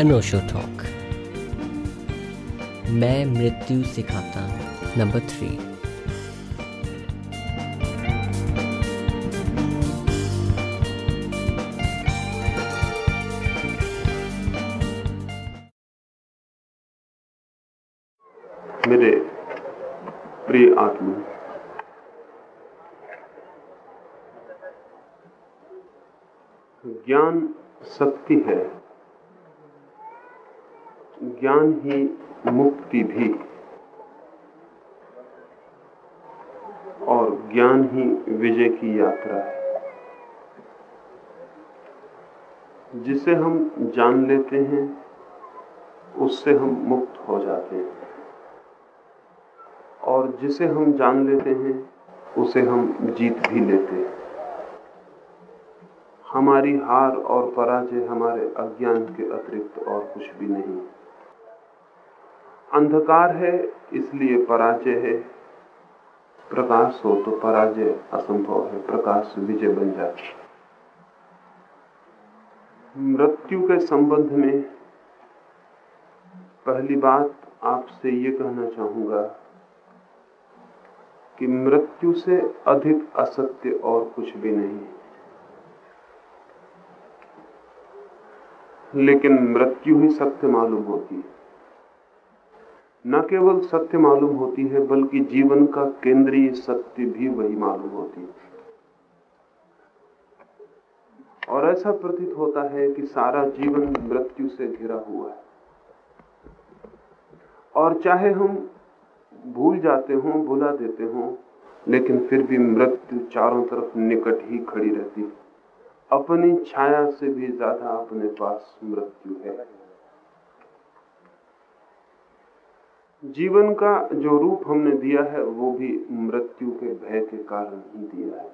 अनोशो talk. मैं मृत्यु सिखाता नंबर थ्री। मेरे प्रिय आत्मा ज्ञान शक्ति है। ज्ञान ही मुक्ति भी। और ज्ञान ही विजय की यात्रा है। जिसे हम जान लेते हैं, उससे हम मुक्त हो जाते हैं। और जिसे हम जान लेते हैं, उसे हम जीत भी लेते हैं। हमारी हार और पराजय हमारे अज्ञान के अतिरिक्त और कुछ भी नहीं। अंधकार है, इसलिए पराजय है। प्रकाश हो तो पराजय, असंभव है, प्रकाश विजय बन जाती मृत्यु के संबंध में पहली बात आपसे ये कहना चाहूँगा कि मृत्यु से अधिक असत्य और कुछ भी नहीं है। लेकिन मृत्यु ही सत्य मालूम होती है। न केवल सत्य मालूम होती है, बल्कि जीवन का केंद्रीय सत्य भी वही मालूम होती है। और ऐसा प्रतीत होता है कि सारा जीवन मृत्यु से घिरा हुआ है। और चाहे हम भूल जाते हो, भुला देते हो, लेकिन फिर भी मृत्यु चारों तरफ़ निकट ही खड़ी रहती है। अपनी छाया से भी ज़्यादा अपने पास मृत्यु है। जीवन का जो रूप हमने दिया है, वो भी मृत्यु के भय के कारण ही दिया है।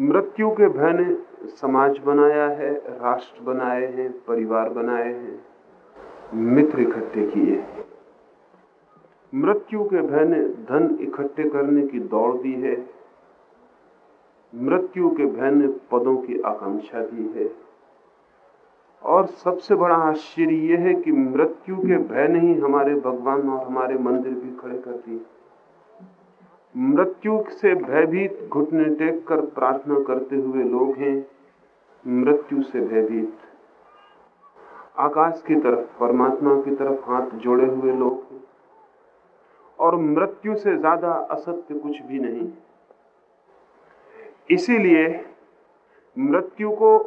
मृत्यु के भय ने समाज बनाया है, राष्ट्र बनाए हैं, परिवार बनाए हैं, मित्र इकट्ठे किए हैं। मृत्यु के भय ने धन इकट्ठे करने की दौड़ दी है। मृत्यु के भय ने पदों की आकांक्षा दी है। और सबसे बड़ा आश्चर्य यह है कि मृत्यु के भय ने ही हमारे भगवान और हमारे मंदिर भी खड़े कर दिए। मृत्यु से भयभीत घुटने टेक कर प्रार्थना करते हुए लोग हैं, मृत्यु से भयभीत। आकाश की तरफ़, परमात्मा की तरफ़ हाथ जोड़े हुए लोग हैं, और मृत्यु से ज़्यादा असत्य कुछ भी नहीं। इसीलिए मृत्यु को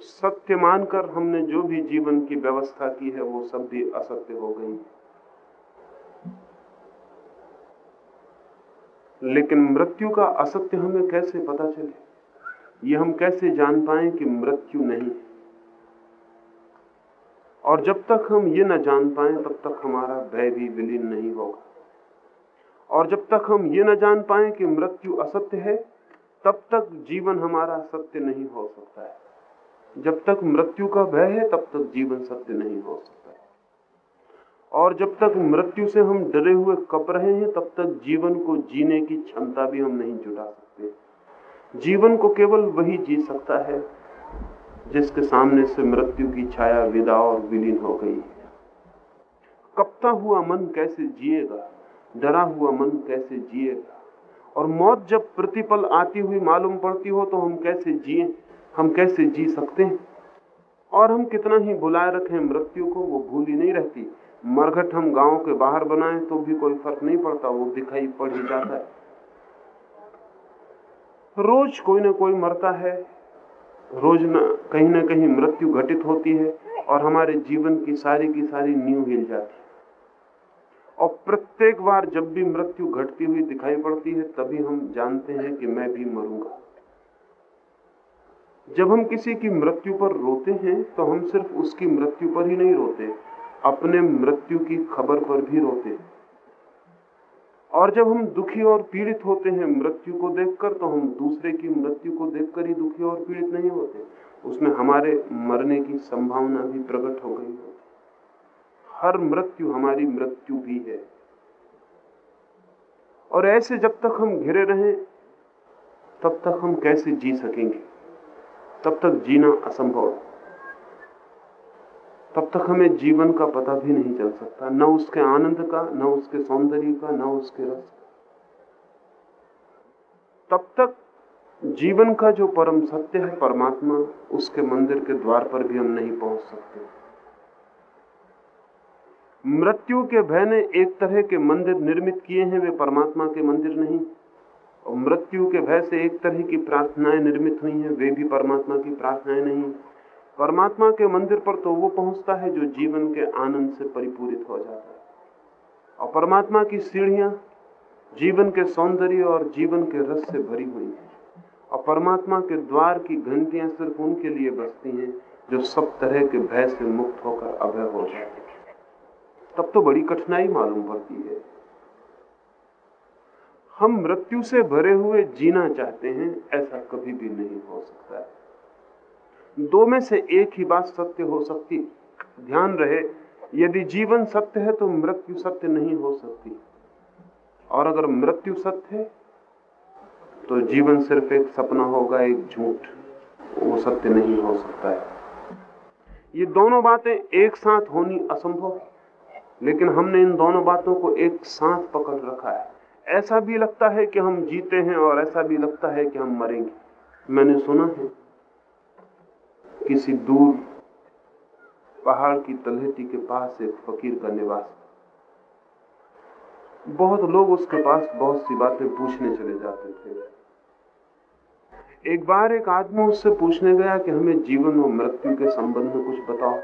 सत्य मानकर हमने जो भी जीवन की व्यवस्था की है, वो सब भी असत्य हो गई लेकिन मृत्यु का असत्य हमें कैसे पता चले? ये हम कैसे जान पाए कि मृत्यु नहीं और जब तक हम ये न जान पाए, तब तक हमारा भय भी विलीन नहीं होगा। और जब तक हम ये न जान पाए कि मृत्यु असत्य है, तब तक जीवन हमारा सत्य नहीं हो सकता है। जब तक मृत्यु का भय है, तब तक जीवन सत्य नहीं हो सकता। और जब तक मृत्यु से हम डरे हुए कप रहे हैं, तब तक जीवन को जीने की क्षमता भी हम नहीं जुटा सकते। जीवन को केवल वही जी सकता है, जिसके सामने से मृत्यु की छाया विदा और विलीन हो गई है। कपता हुआ मन कैसे जिएगा? डरा हुआ मन कैसे जिएगा? और मौत जब प्रतिपल आती हुई मालूम पड़ती हो तो हम कैसे जिए? हम कैसे जी सकते हैं? और हम कितना ही बुलाए रखें मृत्यु को, वो भूली नहीं रहती। मरघट हम गाँव के बाहर बनाए तो भी कोई फ़र्क नहीं पड़ता, वो दिखाई पड़ ही जाता है। रोज कोई ना कोई मरता है, रोज ना, कहीं ना कहीं मृत्यु घटित होती है, और हमारे जीवन की सारी की सारी नींव हिल जाती है। और प्रत्येक बार जब भी मृत्यु घटती हुई दिखाई पड़ती है, तभी हम जानते हैं कि मैं भी मरूँगा। जब हम किसी की मृत्यु पर रोते हैं तो हम सिर्फ़ उसकी मृत्यु पर ही नहीं रोते, अपने मृत्यु की खबर पर भी रोते हैं। और जब हम दुखी और पीड़ित होते हैं मृत्यु को देखकर तो हम दूसरे की मृत्यु को देखकर ही दुखी और पीड़ित नहीं होते। उसमें हमारे मरने की संभावना भी प्रकट हो गई होती हर मृत्यु हमारी मृत्यु भी है। और ऐसे जब तक हम घिरे रहें, तब तक हम कैसे जी सकेंगे? तब तक जीना असंभव तब तक हमें जीवन का पता भी नहीं चल सकता, न उसके आनंद का, न उसके सौंदर्य का, न उसके रस तब तक जीवन का जो परम सत्य है, परमात्मा, उसके मंदिर के द्वार पर भी हम नहीं पहुँच सकते। मृत्यु के भय ने एक तरह के मंदिर निर्मित किए हैं, वे परमात्मा के मंदिर नहीं। और मृत्यु के भय से एक तरह की प्रार्थनाएँ निर्मित हुई हैं, वे भी परमात्मा की प्रार्थनाएँ नहीं। परमात्मा के मंदिर पर तो वो पहुँचता है जो जीवन के आनंद से परिपूरित हो जाता है। और परमात्मा की सीढ़ियाँ जीवन के सौंदर्य और जीवन के रस से भरी हुई हैं। और परमात्मा के द्वार की घंटियाँ सिर्फ़ उनके लिए बसती हैं, जो सब तरह के भय से मुक्त होकर अभय हो जाते तब तो बड़ी कठिनाई मालूम पड़ती है। हम मृत्यु से भरे हुए जीना चाहते हैं, ऐसा कभी भी नहीं हो सकता। है दो में से एक ही बात सत्य हो सकती। ध्यान रहे, यदि जीवन सत्य है तो मृत्यु सत्य नहीं हो सकती। और अगर मृत्यु सत्य है तो जीवन सिर्फ़ एक सपना होगा, एक झूठ। वो सत्य नहीं हो सकता है। ये दोनों बातें एक साथ होनी असंभव लेकिन हमने इन दोनों बातों को एक साथ पकड़ रखा है। ऐसा भी लगता है कि हम जीते हैं और ऐसा भी लगता है कि हम मरेंगे। मैंने सुना है, किसी दूर पहाड़ की तलहटी के पास एक फकीर का निवास। बहुत लोग उसके पास बहुत सी बातें पूछने चले जाते थे। एक बार एक आदमी उससे पूछने गया कि हमें जीवन और मृत्यु के संबंध में कुछ बताओ।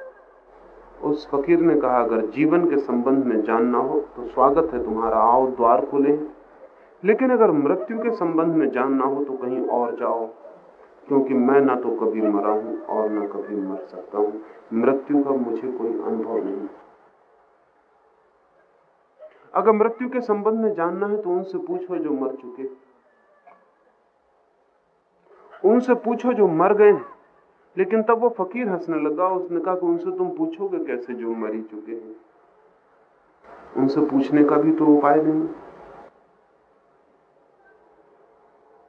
उस फकीर ने कहा, अगर जीवन के संबंध में जानना हो तो स्वागत है तुम्हारा। आओ द्वार खुले। लेकिन अगर मृत्यु के संबंध में जानना हो तो कहीं और जाओ, क्योंकि मैं ना तो कभी मरा हूँ और ना कभी मर सकता हूँ। मृत्यु का मुझे कोई अनुभव नहीं। अगर मृत्यु के संबंध में जानना है तो उनसे पूछो जो मर चुके उनसे पूछो जो मर गए लेकिन तब वो फकीर हंसने लगा उसने कहा कि उनसे तुम पूछोगे कैसे जो मरी चुके हैं। उनसे पूछने का भी तो उपाय नहीं।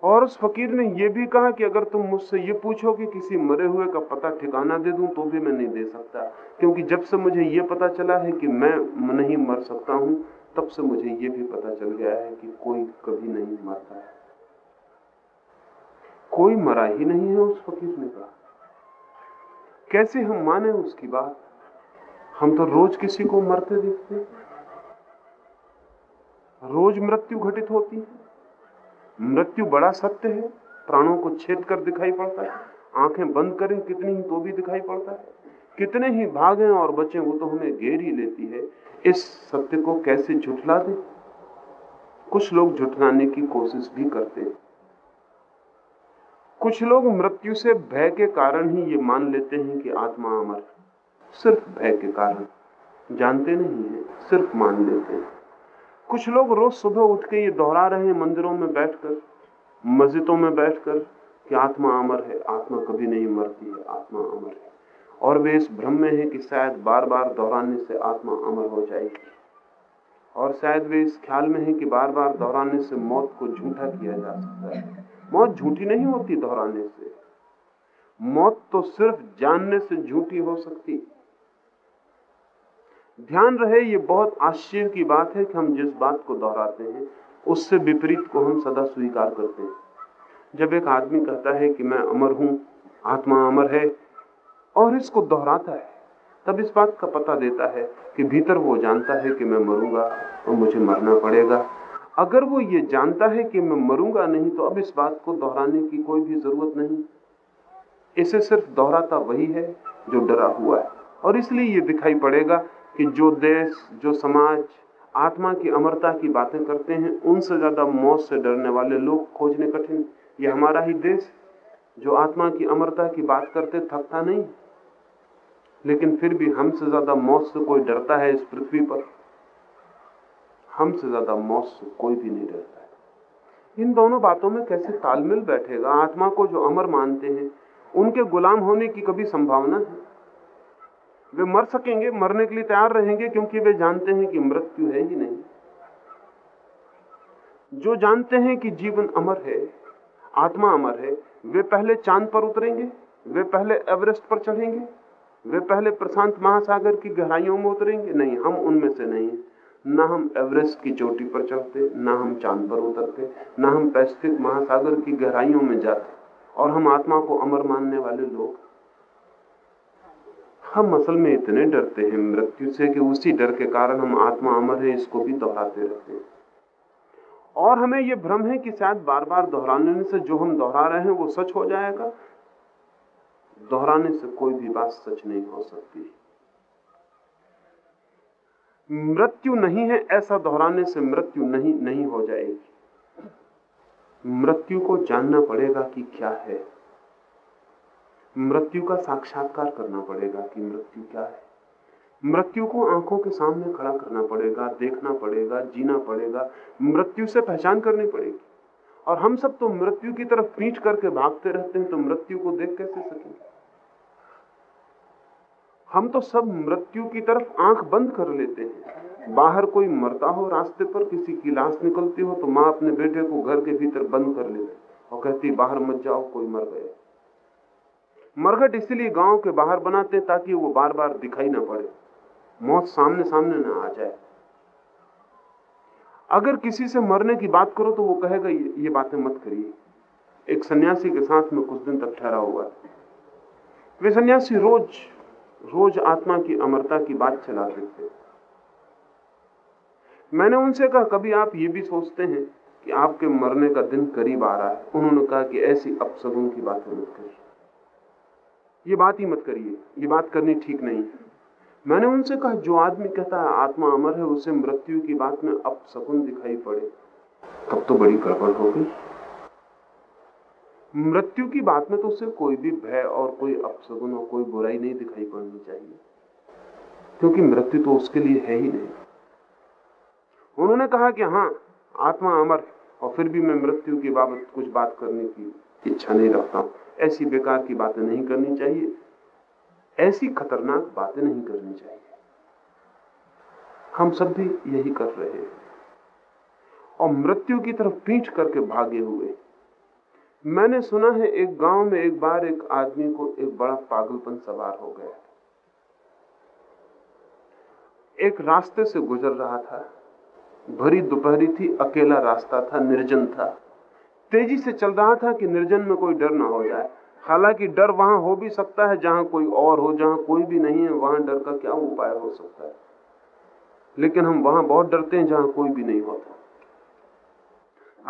और उस फकीर ने यह भी कहा कि अगर तुम मुझसे ये पूछो कि किसी मरे हुए का पता ठिकाना दे दूँ तो भी मैं नहीं दे सकता। क्योंकि जब से मुझे ये पता चला है कि मैं नहीं मर सकता हूँ, तब से मुझे ये भी पता चल गया है कि कोई कभी नहीं मरता है। कोई मरा ही नहीं है, उस फकीर ने कहा। कैसे हम माने उसकी बात? हम तो रोज किसी को मरते देखते रोज मृत्यु घटित होती है। मृत्यु बड़ा सत्य है। प्राणों को छेद कर दिखाई पड़ता है। आँखें बंद करें, कितनी ही तो भी दिखाई पड़ता है। कितने ही भागें और बचें, वो तो हमें घेर ही लेती है। इस सत्य को कैसे झुठला दे? कुछ लोग झुठलाने की कोशिश भी करते हैं। कुछ लोग मृत्यु से भय के कारण ही ये मान लेते हैं कि आत्मा अमर सिर्फ़ भय के कारण। जानते नहीं है, सिर्फ़ मान लेते हैं। कुछ लोग रोज सुबह उठ के ये दोहरा रहे हैं मंदिरों में बैठकर, मस्जिदों में बैठकर कि आत्मा अमर है, आत्मा कभी नहीं मरती है, आत्मा अमर है। और वे इस भ्रम में है कि शायद बार बार दोहराने से आत्मा अमर हो जाएगी। और शायद वे इस ख्याल में है कि बार बार दोहराने से मौत को झूठा किया जा सकता है। मौत झूठी नहीं होती दोहराने से। मौत तो सिर्फ़ जानने से झूठी हो सकती। है ध्यान रहे, ये बहुत आश्चर्य की बात है कि हम जिस बात को दोहराते हैं, उससे विपरीत को हम सदा स्वीकार करते हैं। जब एक आदमी कहता है कि मैं अमर हूँ, आत्मा अमर है, और इसको दोहराता है, तब इस बात का पता देता है कि भीतर वो जानता है कि मैं मरूँगा और मुझे मरना पड़ेगा। अगर वो ये जानता है कि मैं मरूँगा नहीं तो अब इस बात को दोहराने की कोई भी ज़रूरत नहीं। इसे सिर्फ़ दोहराता वही है जो डरा हुआ है, और इसलिए ये दिखाई पड़ेगा कि जो देश, जो समाज आत्मा की अमरता की बातें करते हैं, उनसे ज़्यादा मौत से डरने वाले लोग खोजने कठिन ये हमारा ही देश जो आत्मा की अमरता की बात करते थकता नहीं लेकिन फिर भी हमसे ज़्यादा मौत से कोई डरता है इस पृथ्वी पर? हमसे ज़्यादा मौत से कोई भी नहीं डरता है। इन दोनों बातों में कैसे तालमेल बैठेगा? आत्मा को जो अमर मानते हैं, उनके गुलाम होने की कभी संभावना है? वे मर सकेंगे, मरने के लिए तैयार रहेंगे, क्योंकि वे जानते हैं कि मृत्यु है ही नहीं। जो जानते हैं कि जीवन अमर है, आत्मा अमर है, वे पहले चाँद पर उतरेंगे, वे पहले एवरेस्ट पर चढ़ेंगे, वे पहले प्रशांत महासागर की गहराइयों में उतरेंगे। नहीं, हम उनमें से नहीं ना हम एवरेस्ट की चोटी पर चढ़ते, ना हम चाँद पर उतरते, ना हम पैसिफिक महासागर की गहराइयों में जाते, और हम आत्मा को अमर मानने वाले लोग हम असल में इतने डरते हैं मृत्यु से कि उसी डर के कारण हम आत्मा अमर है, इसको भी दोहराते रहते हैं। और हमें यह भ्रम है कि शायद बार बार दोहराने से जो हम दोहरा रहे हैं वो सच हो जाएगा। दोहराने से कोई भी बात सच नहीं हो सकती। मृत्यु नहीं है, ऐसा दोहराने से मृत्यु नहीं नहीं हो जाएगी। मृत्यु को जानना पड़ेगा कि क्या है। मृत्यु का साक्षात्कार करना पड़ेगा कि मृत्यु क्या है। मृत्यु को आँखों के सामने खड़ा करना पड़ेगा, देखना पड़ेगा, जीना पड़ेगा, मृत्यु से पहचान करनी पड़ेगी। और हम सब तो मृत्यु की तरफ़ पीठ करके भागते रहते हैं तो मृत्यु को देख कैसे सकेंगे? हम तो सब मृत्यु की तरफ़ आँख बंद कर लेते हैं। बाहर कोई मरता हो रास्ते पर, किसी की लाश निकलती हो तो माँ अपने बेटे को घर के भीतर बंद कर लेती और कहती, बाहर मत जाओ, कोई मर गए मरघट इसलिए गाँव के बाहर बनाते ताकि वो बार बार दिखाई ना पड़े। मौत सामने सामने ना आ जाए। अगर किसी से मरने की बात करो तो वो कहेगा ये, ये बातें मत करिए। एक सन्यासी के साथ में कुछ दिन तक ठहरा हुआ वे सन्यासी रोज रोज आत्मा की अमरता की बात चलाते थे मैंने उनसे कहा कभी आप ये भी सोचते हैं कि आपके मरने का दिन करीब आ रहा है? उन्होंने कहा कि ऐसी अपसगुन की बातें मत करिए। ये बात ही मत करिए, ये बात करनी ठीक नहीं। है मैंने उनसे कहा, जो आदमी कहता है आत्मा अमर है, उसे मृत्यु की बात में अपसगुन दिखाई पड़े। तब तो बड़ी गड़बड़ हो गई। मृत्यु की बात में तो उसे कोई भी भय और कोई अपसगुन और कोई बुराई नहीं दिखाई पड़नी चाहिए। क्योंकि मृत्यु तो उसके लिए है ही नहीं। उन्होंने कहा कि हाँ आत्मा अमर और फिर भी मैं मृत्यु की बाबत कुछ बात करने की इच्छा नहीं रखता हूँ। ऐसी बेकार की बातें नहीं करनी चाहिए। ऐसी खतरनाक बातें नहीं करनी चाहिए। हम सब भी यही कर रहे हैं। और मृत्यु की तरफ़ पीठ करके भागे हुए। मैंने सुना है एक गाँव में एक बार एक आदमी को एक बड़ा पागलपन सवार हो गया। एक रास्ते से गुजर रहा था। भरी दोपहरी थी, अकेला रास्ता था, निर्जन था। तेज़ी से चल रहा था कि निर्जन में कोई डर ना हो जाए। हालाँकि डर वहाँ हो भी सकता है, जहाँ कोई और हो, जहाँ कोई भी नहीं है, वहाँ डर का क्या उपाय हो सकता है? लेकिन हम वहाँ बहुत डरते हैं, जहाँ कोई भी नहीं होता।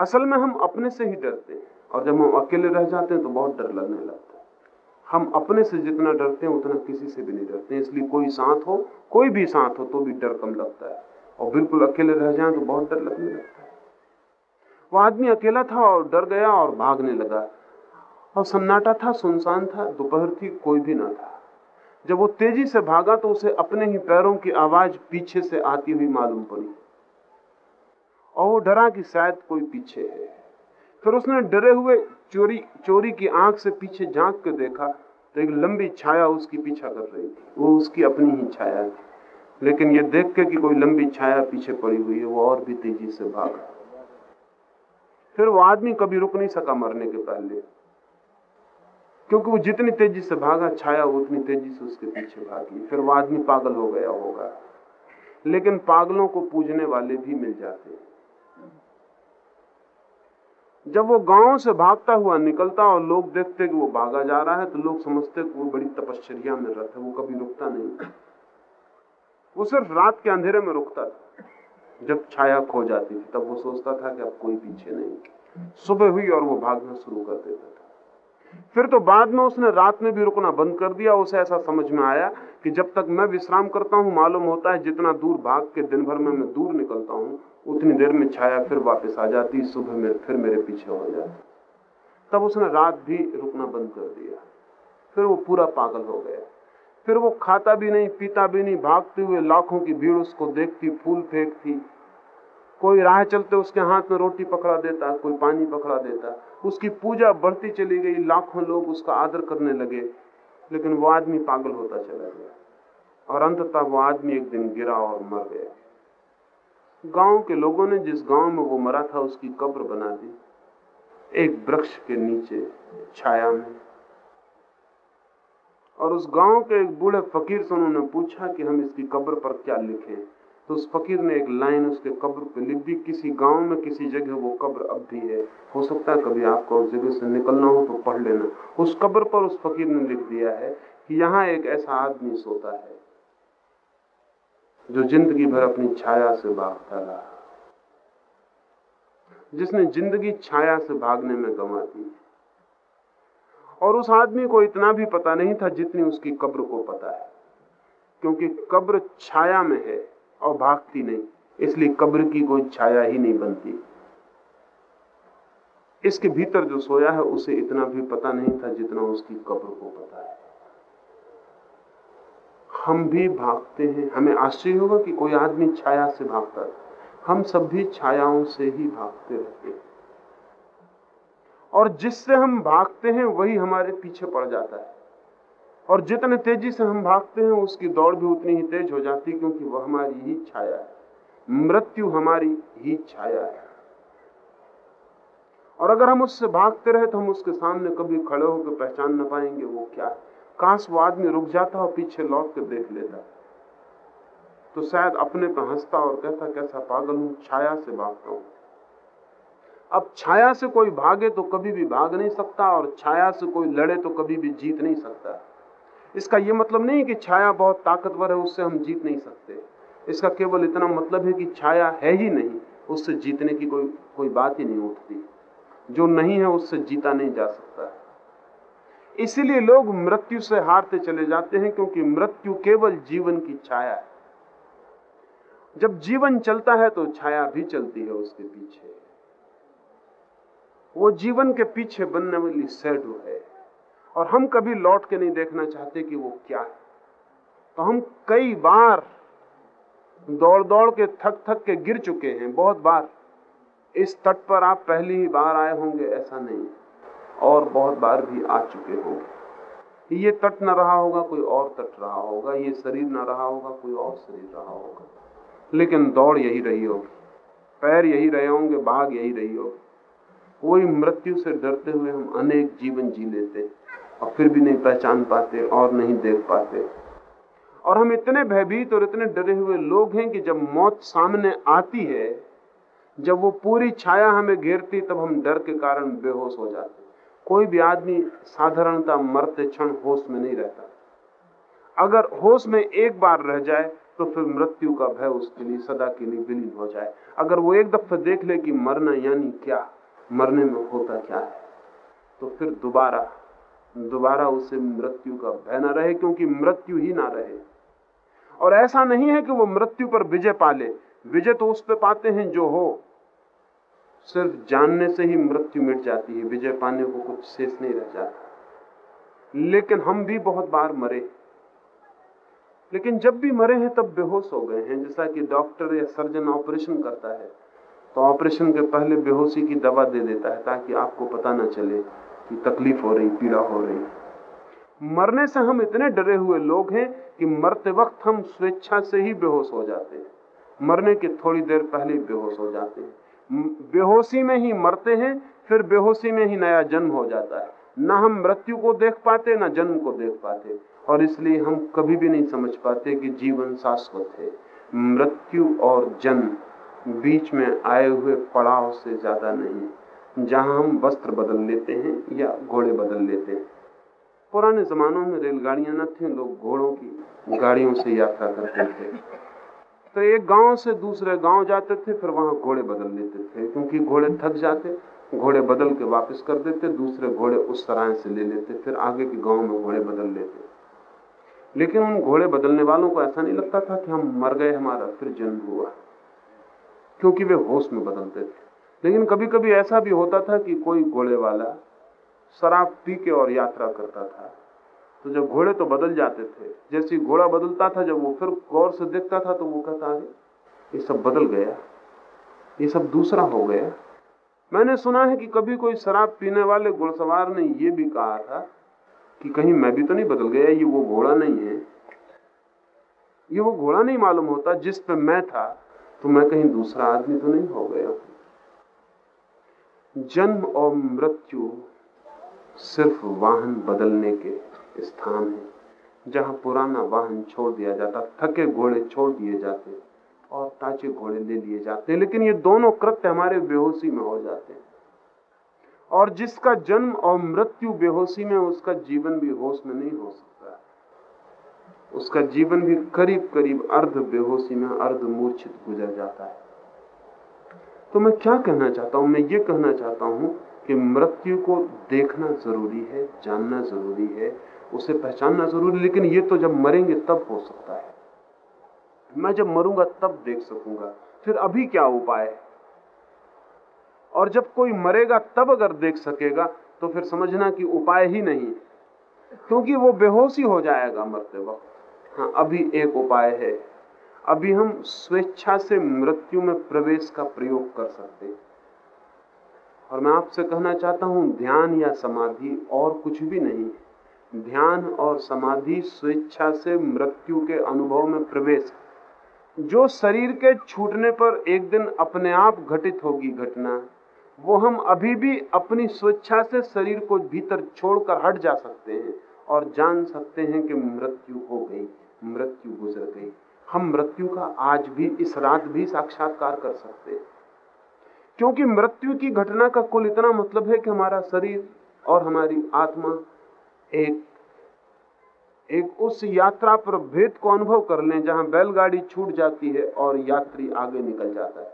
असल में हम अपने से ही डरते हैं, और जब हम अकेले रह जाते हैं तो बहुत डर लगने लगता है। हम अपने से जितना डरते हैं, उतना किसी से भी नहीं डरते इसलिए कोई साथ हो, कोई भी साथ हो तो भी डर कम लगता है। और बिल्कुल अकेले रह जाए तो बहुत डर लगने लगता है। वो आदमी अकेला था और डर गया और भागने लगा। और सन्नाटा था, सुनसान था, दोपहर थी, कोई भी ना था। जब वो तेज़ी से भागा तो उसे अपने ही पैरों की आवाज़ पीछे से आती हुई मालूम पड़ी। और वो डरा कि शायद कोई पीछे है। फिर उसने डरे हुए चोरी चोरी की आँख से पीछे झाँक के देखा तो एक लंबी छाया उसकी पीछा कर रही थी। वो उसकी अपनी ही छाया थी। लेकिन ये देख के कि कोई लंबी छाया पीछे पड़ी हुई है, वो और भी तेज़ी से भागा। फिर वो आदमी कभी रुक नहीं सका मरने के पहले। क्योंकि वो जितनी तेज़ी से भागा, छाया उतनी तेज़ी से उसके पीछे भागी। फिर वो आदमी पागल हो गया होगा। लेकिन पागलों को पूजने वाले भी मिल जाते। जब वो गाँव से भागता हुआ निकलता और लोग देखते कि वो भागा जा रहा है तो लोग समझते कि वो बड़ी तपश्चर्या में रहता है, वो कभी रुकता नहीं। वो सिर्फ़ रात के अंधेरे में रुकता था। जब छाया खो जाती थी तब वो सोचता था कि अब कोई पीछे नहीं। सुबह हुई और वो भागना शुरू कर देता था। फिर तो बाद में उसने रात में भी रुकना बंद कर दिया। उसे ऐसा समझ में आया कि जब तक मैं विश्राम करता हूँ मालूम होता है जितना दूर भाग के दिन भर में मैं दूर निकलता हूँ उतनी देर में छाया फिर वापस आ जाती सुबह में फिर मेरे पीछे हो जाती। तब उसने रात भी रुकना बंद कर दिया। फिर वो पूरा पागल हो गया। फिर वो खाता भी नहीं, पीता भी नहीं, भागते हुए लाखों की भीड़ उसको देखती, फूल फेंकती। कोई राह चलते उसके हाथ में रोटी पकड़ा देता, कोई पानी पकड़ा देता। उसकी पूजा बढ़ती चली गई, लाखों लोग उसका आदर करने लगे, लेकिन वो आदमी पागल होता चला गया। और अंततः वो आदमी एक दिन गिरा और मर गया। गाँव के लोगों ने जिस गाँव में वो मरा था, उसकी कब्र बना दी। एक वृक्ष के नीचे, छाया में। और उस गाँव के एक बूढ़े फकीर से उन्होंने पूछा कि हम इसकी कब्र पर क्या लिखें। तो उस फकीर ने एक लाइन उसके कब्र पे लिख दी, किसी गाँव में किसी जगह वो कब्र अब भी है। हो सकता है कभी आपको उस जगह से निकलना हो तो पढ़ लेना। उस कब्र पर उस फकीर ने लिख दिया है कि यहाँ एक ऐसा आदमी सोता है, जो ज़िंदगी भर अपनी छाया से भागता रहा। जिसने ज़िंदगी छाया से भागने में गंवा दी और उस आदमी को इतना भी पता नहीं था जितनी उसकी कब्र को पता है। क्योंकि कब्र छाया में है और भागती नहीं, इसलिए कब्र की कोई छाया ही नहीं बनती। इसके भीतर जो सोया है, उसे इतना भी पता नहीं था जितना उसकी कब्र को पता है। हम भी भागते हैं। हमें आश्चर्य होगा कि कोई आदमी छाया से भागता है। हम सब भी छायाओं से ही भागते रहते हैं। और जिससे हम भागते हैं, वही हमारे पीछे पड़ जाता है। और जितने तेज़ी से हम भागते हैं, उसकी दौड़ भी उतनी ही तेज हो जाती है, क्योंकि वह हमारी ही छाया है। मृत्यु हमारी ही छाया है। और अगर हम उससे भागते रहे तो हम उसके सामने कभी खड़े होकर पहचान न पाएँगे वो क्या है। काश वो आदमी रुक जाता और पीछे लौट कर देख लेता। तो शायद अपने पर हंसता और कहता, कैसा पागल हूँ, छाया से भागता हूँ। अब छाया से कोई भागे तो कभी भी भाग नहीं सकता और छाया से कोई लड़े तो कभी भी जीत नहीं सकता। इसका यह मतलब नहीं कि छाया बहुत ताकतवर है, उससे हम जीत नहीं सकते। इसका केवल इतना मतलब है कि छाया है ही नहीं, उससे जीतने की कोई कोई बात ही नहीं उठती। जो नहीं है, उससे जीता नहीं जा सकता। इसीलिए लोग मृत्यु से हारते चले जाते हैं, क्योंकि मृत्यु केवल जीवन की छाया है। जब जीवन चलता है तो छाया भी चलती है उसके पीछे। वो जीवन के पीछे बनने वाली सैडो है। और हम कभी लौट के नहीं देखना चाहते कि वो क्या है। तो हम कई बार दौड़ दौड़ के थक थक के गिर चुके हैं, बहुत बार। इस तट पर आप पहली ही बार आए होंगे, ऐसा नहीं। और बहुत बार भी आ चुके होंगे। ये तट न रहा होगा, कोई और तट रहा होगा। ये शरीर न रहा होगा, कोई और शरीर रहा होगा। लेकिन दौड़ यही रही होगी। पैर यही रहे होंगे भाग यही रही होगी। वही मृत्यु से डरते हुए हम अनेक जीवन जी लेते और फिर भी नहीं पहचान पाते और नहीं देख पाते। और हम इतने भयभीत और इतने डरे हुए लोग हैं कि जब मौत सामने आती है, जब वो पूरी छाया हमें घेरती, तब हम डर के कारण बेहोश हो जाते कोई भी आदमी साधारणता मरते क्षण होश में नहीं रहता। अगर होश में एक बार रह जाए तो फिर मृत्यु का भय उसके लिए सदा के लिए विलीन हो जाए। अगर वो एक दफे देख ले कि मरना यानी क्या? मरने में होता क्या है? तो फिर दोबारा दोबारा उसे मृत्यु का भय ना रहे, क्योंकि मृत्यु ही ना रहे। और ऐसा नहीं है कि वो मृत्यु पर विजय पाले। विजय तो उस पर पाते हैं जो हो। सिर्फ़ जानने से ही मृत्यु मिट जाती है। विजय पाने को कुछ शेष नहीं रह जाता। लेकिन हम भी बहुत बार मरे। लेकिन जब भी मरे हैं, तब बेहोश हो गए हैं। जैसा कि डॉक्टर या सर्जन ऑपरेशन करता है। तो ऑपरेशन के पहले बेहोशी की दवा दे देता है ताकि आपको पता ना चले कि तकलीफ़ हो रही, पीड़ा हो रही। मरने से हम इतने डरे हुए लोग हैं कि मरते वक्त हम स्वेच्छा से ही बेहोश हो जाते हैं। मरने के थोड़ी देर पहले बेहोश हो जाते हैं। बेहोशी में ही मरते हैं, फिर बेहोशी में ही नया जन्म हो जाता है। ना हम मृत्यु को देख पाते, ना जन्म को देख पाते। और इसलिए हम कभी भी नहीं समझ पाते कि जीवन शाश्वत है। मृत्यु और जन्म। बीच में आए हुए पड़ाव से ज़्यादा नहीं, जहाँ हम वस्त्र बदल लेते हैं या घोड़े बदल लेते हैं। पुराने जमानों में रेलगाड़ियाँ न थी, लोग घोड़ों की गाड़ियों से यात्रा करते थे। तो एक गाँव से दूसरे गाँव जाते थे, फिर वहाँ घोड़े बदल लेते थे, क्योंकि घोड़े थक जाते, घोड़े बदल के वापस कर देते, दूसरे घोड़े उस तरह से ले लेते, फिर आगे के गाँव में घोड़े बदल लेते। लेकिन उन घोड़े बदलने वालों को ऐसा नहीं लगता था कि हम मर गए, हमारा फिर जन्म हुआ। क्योंकि वे होश में बदलते थे। लेकिन कभी कभी ऐसा भी होता था कि कोई घोड़े वाला शराब पी के और यात्रा करता था। तो जब घोड़े तो बदल जाते थे, जैसे घोड़ा बदलता था, जब वो फिर गौर से देखता था तो वो कहता है ये सब बदल गया। ये सब दूसरा हो गया। मैंने सुना है कि कभी कोई शराब पीने वाले घुड़सवार ने ये भी कहा था कि कहीं मैं भी तो नहीं बदल गया, ये वो घोड़ा नहीं है। ये वो घोड़ा नहीं मालूम होता जिस पे मैं था। तो मैं कहीं दूसरा आदमी तो नहीं हो गया। जन्म और मृत्यु सिर्फ़ वाहन बदलने के स्थान है, जहाँ पुराना वाहन छोड़ दिया जाता, थके घोड़े छोड़ दिए जाते और ताजे घोड़े ले लिए जाते। लेकिन ये दोनों कृत्य हमारे बेहोशी में हो जाते हैं। और जिसका जन्म और मृत्यु बेहोशी में, उसका जीवन भी होश में नहीं हो सकता। उसका जीवन भी करीब करीब अर्ध बेहोशी में, अर्ध मूर्छित गुजर जाता है। तो मैं क्या कहना चाहता हूँ? मैं ये कहना चाहता हूँ कि मृत्यु को देखना ज़रूरी है, जानना ज़रूरी है, उसे पहचानना ज़रूरी, लेकिन ये तो जब मरेंगे तब हो सकता है। मैं जब मरूँगा तब देख सकूँगा। फिर अभी क्या उपाय है? और जब कोई मरेगा तब अगर देख सकेगा तो फिर समझना कि उपाय ही नहीं, क्योंकि वो बेहोशी हो जाएगा मरते वक्त। हाँ अभी एक उपाय है। अभी हम स्वेच्छा से मृत्यु में प्रवेश का प्रयोग कर सकते हैं। और मैं आपसे कहना चाहता हूँ, ध्यान या समाधि और कुछ भी नहीं। ध्यान और समाधि स्वेच्छा से मृत्यु के अनुभव में प्रवेश। जो शरीर के छूटने पर एक दिन अपने आप घटित होगी घटना, वो हम अभी भी अपनी स्वेच्छा से शरीर को भीतर छोड़कर हट जा सकते हैं और जान सकते हैं कि मृत्यु हो गई मृत्यु गुजर गई हम मृत्यु का आज भी, इस रात भी साक्षात्कार कर सकते हैं। क्योंकि मृत्यु की घटना का कुल इतना मतलब है कि हमारा शरीर और हमारी आत्मा एक एक उस यात्रा पर भेद को अनुभव कर लें जहाँ बैलगाड़ी छूट जाती है और यात्री आगे निकल जाता है।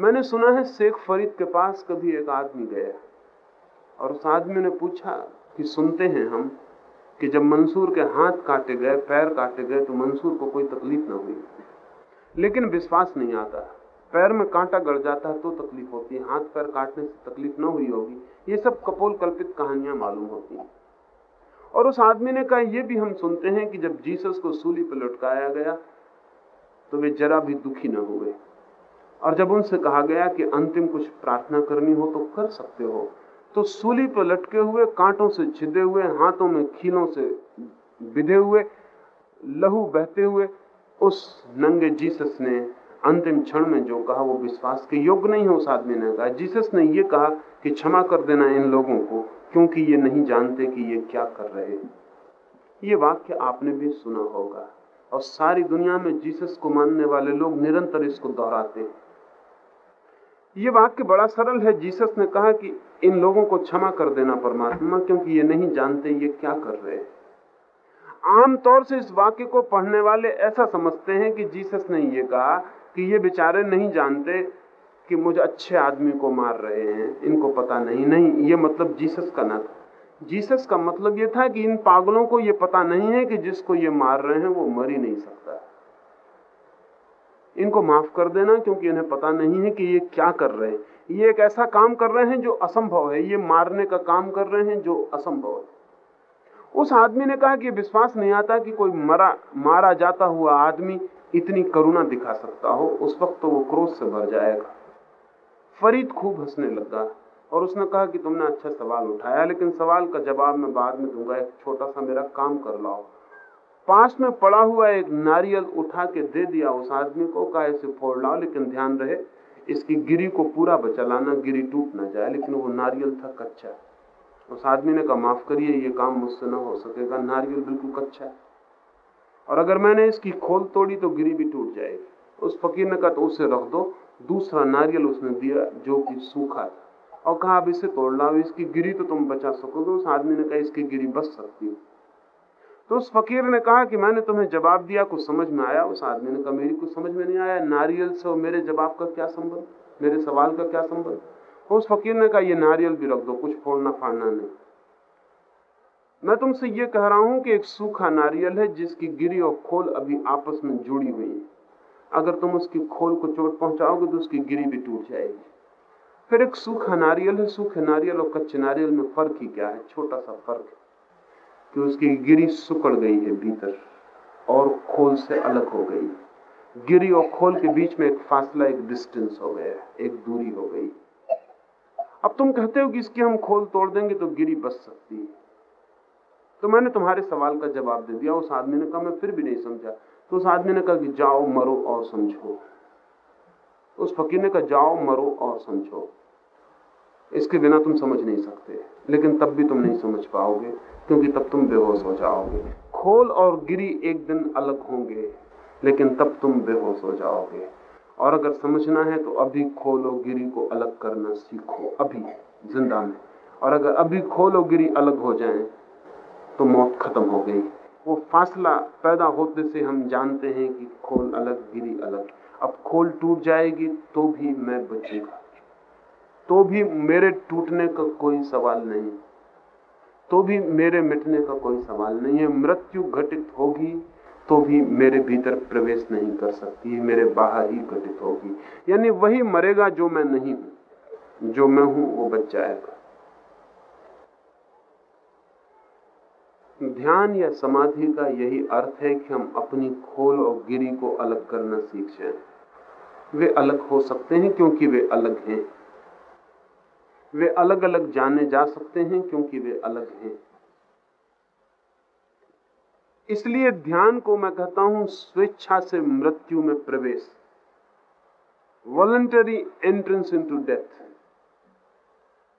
मैंने सुना है शेख फरीद के पास कभी एक आदमी गया और उस आदमी ने पूछा कि सुनते हैं हम? कि जब मंसूर के हाथ काटे गए, पैर काटे गए तो मंसूर को कोई तकलीफ़ ना हुई। लेकिन विश्वास नहीं आता। पैर में कांटा गड़ जाता है तो तकलीफ़ होती है। हाथ पैर काटने से तकलीफ़ ना हुई होगी। ये सब कपोल कल्पित कहानियाँ मालूम होती हैं। और उस आदमी ने कहा, ये भी हम सुनते हैं कि जब जीसस को सूली पर लटकाया गया तो वे जरा भी दुखी न हुए। और जब उनसे कहा गया कि अंतिम कुछ प्रार्थना करनी हो तो कर सकते हो। तो सूली पर लटके हुए, कांटों से छिदे हुए, हाथों में खीलों से बिधे हुए, लहू बहते हुए, उस नंगे जीसस ने अंतिम क्षण में जो कहा, वो विश्वास के योग्य नहीं है उस आदमी ने कहा। जीसस ने ये कहा कि क्षमा कर देना इन लोगों को, क्योंकि ये नहीं जानते कि ये क्या कर रहे ये वाक्य आपने भी सुना होगा। और सारी दुनिया में जीसस को मानने वाले लोग निरंतर इसको दोहराते हैं। ये वाक्य बड़ा सरल है। जीसस ने कहा कि इन लोगों को क्षमा कर देना परमात्मा, क्योंकि ये नहीं जानते ये क्या कर रहे हैं। आमतौर से इस वाक्य को पढ़ने वाले ऐसा समझते हैं कि जीसस ने ये कहा कि ये बेचारे नहीं जानते कि मुझे अच्छे आदमी को मार रहे हैं, इनको पता नहीं। नहीं, ये मतलब जीसस का ना था। जीसस का मतलब ये था कि इन पागलों को ये पता नहीं है कि जिसको ये मार रहे हैं वो मर ही नहीं सकता। इनको माफ़ कर देना, क्योंकि इन्हें पता नहीं है कि ये क्या कर रहे हैं। ये एक ऐसा काम कर रहे हैं जो असंभव है, ये मारने का काम कर रहे हैं जो असंभव है। उस आदमी ने कहा कि विश्वास नहीं आता कि कोई मरा, मारा जाता हुआ आदमी इतनी करुणा दिखा सकता हो, उस वक्त तो वो क्रोध से भर जाएगा। फरीद खूब हंसने लगा और उसने कहा कि तुमने अच्छा सवाल उठाया, लेकिन सवाल का जवाब मैं बाद में दूँगा, एक छोटा सा मेरा काम कर लाओ। पास में पड़ा हुआ एक नारियल उठा के दे दिया उस आदमी को, कहा इसे फोड़ लाओ, लेकिन ध्यान रहे इसकी गिरी को पूरा बचा लाना गिरी टूट ना जाए, लेकिन वो नारियल था कच्चा। उस आदमी ने कहा, माफ़ करिए, ये काम मुझसे ना हो सकेगा। नारियल बिल्कुल कच्चा है। और अगर मैंने इसकी खोल तोड़ी तो गिरी भी टूट जाएगी। उस फकीर ने कहा तो उसे रख दो। दूसरा नारियल उसने दिया, जो कि सूखा था। और कहा, अब इसे तोड़ लाओ, इसकी गिरी तो तुम बचा सकोगे। उस आदमी ने कहा, इसकी गिरी बच सकती है। तो उस फकीर ने कहा कि मैंने तुम्हें जवाब दिया, कुछ समझ में आया? उस आदमी ने कहा, मेरी कुछ समझ में नहीं आया। नारियल से और मेरे जवाब का क्या संबंध? मेरे सवाल का क्या संबंध? तो उस फकीर ने कहा, ये नारियल भी रख दो, कुछ फोड़ना फाड़ना नहीं। मैं तुमसे ये कह रहा हूँ कि एक सूखा नारियल है, जिसकी गिरी और खोल अभी आपस में जुड़ी हुई है। अगर तुम उसकी खोल को चोट पहुंचाओगे तो उसकी गिरी भी टूट जाएगी। फिर एक सूखा नारियल है, सूखे नारियल और कच्चे नारियल में फ़र्क ही क्या है? छोटा सा फ़र्क है। कि उसकी गिरी सुकड़ गई है भीतर और खोल से अलग हो गई। गिरी और खोल के बीच में एक फासला, एक डिस्टेंस हो गया, एक दूरी हो गई। अब तुम कहते हो कि इसकी हम खोल तोड़ देंगे तो गिरी बच सकती है। तो मैंने तुम्हारे सवाल का जवाब दे दिया, उस आदमी ने कहा, मैं फिर भी नहीं समझा। तो उस आदमी ने कहा कि जाओ, मरो और समझो। उस फकीर ने कहा, जाओ, मरो और समझो। इसके बिना तुम समझ नहीं सकते। लेकिन तब भी तुम नहीं समझ पाओगे, क्योंकि तब तुम बेहोश हो जाओगे। खोल और गिरी एक दिन अलग होंगे, लेकिन तब तुम बेहोश हो जाओगे। और अगर समझना है तो अभी खोलो गिरी को अलग करना सीखो, अभी, ज़िंदा में। और अगर अभी खोलो गिरी अलग हो जाए तो मौत खत्म हो गई। वो फासला पैदा होते से हम जानते हैं कि खोल अलग, गिरी अलग। अब खोल टूट जाएगी तो भी मैं बचूँगा। तो भी मेरे टूटने का कोई सवाल नहीं। तो भी मेरे मिटने का कोई सवाल नहीं है। मृत्यु घटित होगी तो भी मेरे भीतर प्रवेश नहीं कर सकती मेरे बाहर ही घटित होगी। यानी वही मरेगा जो मैं नहीं हूँ। जो मैं हूँ, वो बच जाएगा। ध्यान या समाधि का यही अर्थ है कि हम अपनी खोल और गिरी को अलग करना सीख जाए। वे अलग हो सकते हैं क्योंकि वे अलग हैं। वे अलग अलग जाने जा सकते हैं क्योंकि वे अलग हैं। इसलिए ध्यान को मैं कहता हूँ, स्वेच्छा से मृत्यु में प्रवेश। वॉलंटरी एंट्रेंस इनटू डेथ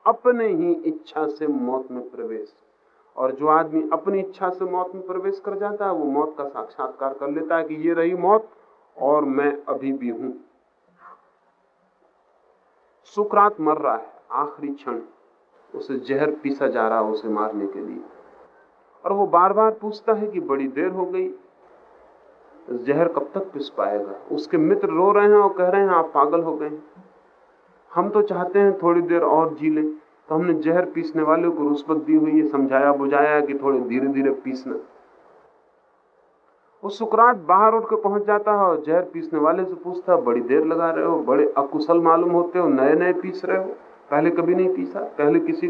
अपने ही इच्छा से मौत में प्रवेश। और जो आदमी अपनी इच्छा से मौत में प्रवेश कर जाता है, वो मौत का साक्षात्कार कर लेता है कि ये रही मौत और मैं अभी भी हूँ। सुकरात मर रहा है। आखिरी क्षण उसे जहर पीसा जा रहा उसे मारने के लिए। और वो बार बार पूछता है कि बड़ी देर हो गई, जहर कब तक पिस पाएगा? उसके मित्र रो रहे हैं और कह रहे हैं, आप पागल हो गए हम तो चाहते हैं थोड़ी देर और जी लें। तो हमने जहर पीसने वाले को रुस्बत दी हुई है समझाया बुझाया कि थोड़े धीरे धीरे पीसना। वो सुकरात बाहर उठ के पहुँच जाता है और जहर पीसने वाले से पूछता बड़ी देर लगा रहे हो? बड़े अकुशल मालूम होते हो? नए नए पीस रहे हो? पहले कभी नहीं पीसा, पहले किसी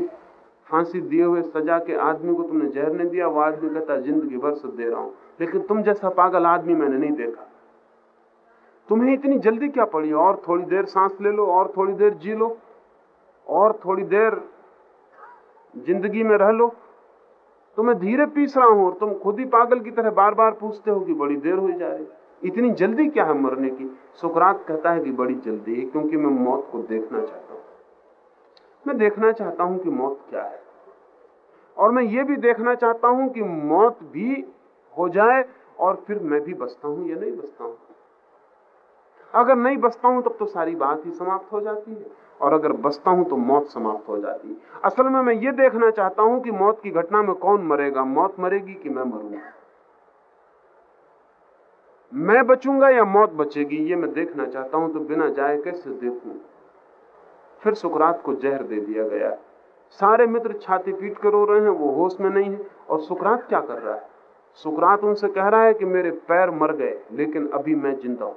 फांसी दिए हुए सजा के आदमी को तुमने जहर नहीं दिया, वो आदमी कहता ज़िंदगी भर से दे रहा हूँ। लेकिन तुम जैसा पागल आदमी मैंने नहीं देखा। तुम्हें इतनी जल्दी क्या पड़ी? और थोड़ी देर सांस ले लो, और थोड़ी देर जी लो, और थोड़ी देर ज़िंदगी में रह लो। तो मैं धीरे पीस रहा हूँ और तुम खुद ही पागल की तरह बार बार पूछते हो कि बड़ी देर हो जा रही इतनी जल्दी क्या है मरने की? सुकरात कहता है कि बड़ी जल्दी है, क्योंकि मैं मौत को देखना चाहता हूँ। मैं देखना चाहता हूँ कि मौत क्या है। और मैं ये भी देखना चाहता हूँ कि मौत भी हो जाए और फिर मैं भी बचता हूँ या नहीं बचता हूँ। अगर नहीं बचता हूँ, तब तो सारी बात ही समाप्त हो जाती है। और अगर बचता हूँ तो मौत समाप्त हो जाती है। असल में मैं ये देखना चाहता हूँ कि मौत की घटना में कौन मरेगा, मौत मरेगी कि मैं मरूँगा मैं बचूँगा या मौत बचेगी, ये मैं देखना चाहता हूँ तो बिना जाए कैसे देखूँ? फिर सुकरात को जहर दे दिया गया। सारे मित्र छाती पीट कर रो रहे हैं, वो होश में नहीं है। और सुकरात क्या कर रहा है? सुकरात उनसे कह रहा है कि मेरे पैर मर गए, लेकिन अभी मैं ज़िंदा हूँ।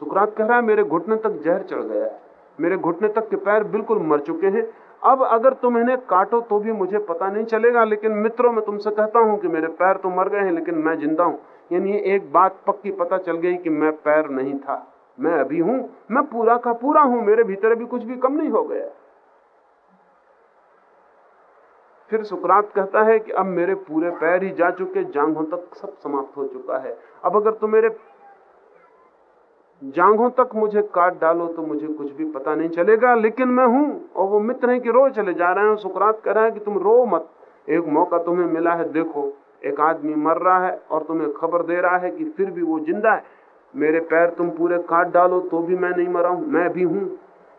सुकरात कह रहा है, मेरे घुटने तक जहर चढ़ गया है। मेरे घुटने तक के पैर बिल्कुल मर चुके हैं। अब अगर तुम इन्हें काटो तो भी मुझे पता नहीं चलेगा, लेकिन मित्रों, में तुमसे कहता हूँ कि मेरे पैर तो मर गए हैं, लेकिन मैं ज़िंदा हूँ। यानी एक बात पक्की पता चल गई कि मैं पैर नहीं था। मैं अभी हूँ, मैं पूरा का पूरा हूँ, मेरे भीतर अभी कुछ भी कम नहीं हो गया। फिर सुकरात कहता है कि अब मेरे पूरे पैर ही जा चुके, जांघों तक सब समाप्त हो चुका है। अब अगर तुम मेरे जांघों तक मुझे काट डालो तो मुझे कुछ भी पता नहीं चलेगा, लेकिन मैं हूँ और वो मित्र हैं कि रो चले जा रहे हैं। सुकरात कह रहा है कि तुम रो मत। एक मौका तुम्हें मिला है, देखो, एक आदमी मर रहा है और तुम्हें खबर दे रहा है कि फिर भी वो ज़िंदा है। मेरे पैर तुम पूरे काट डालो तो भी मैं नहीं मरा हूँ, मैं भी हूँ।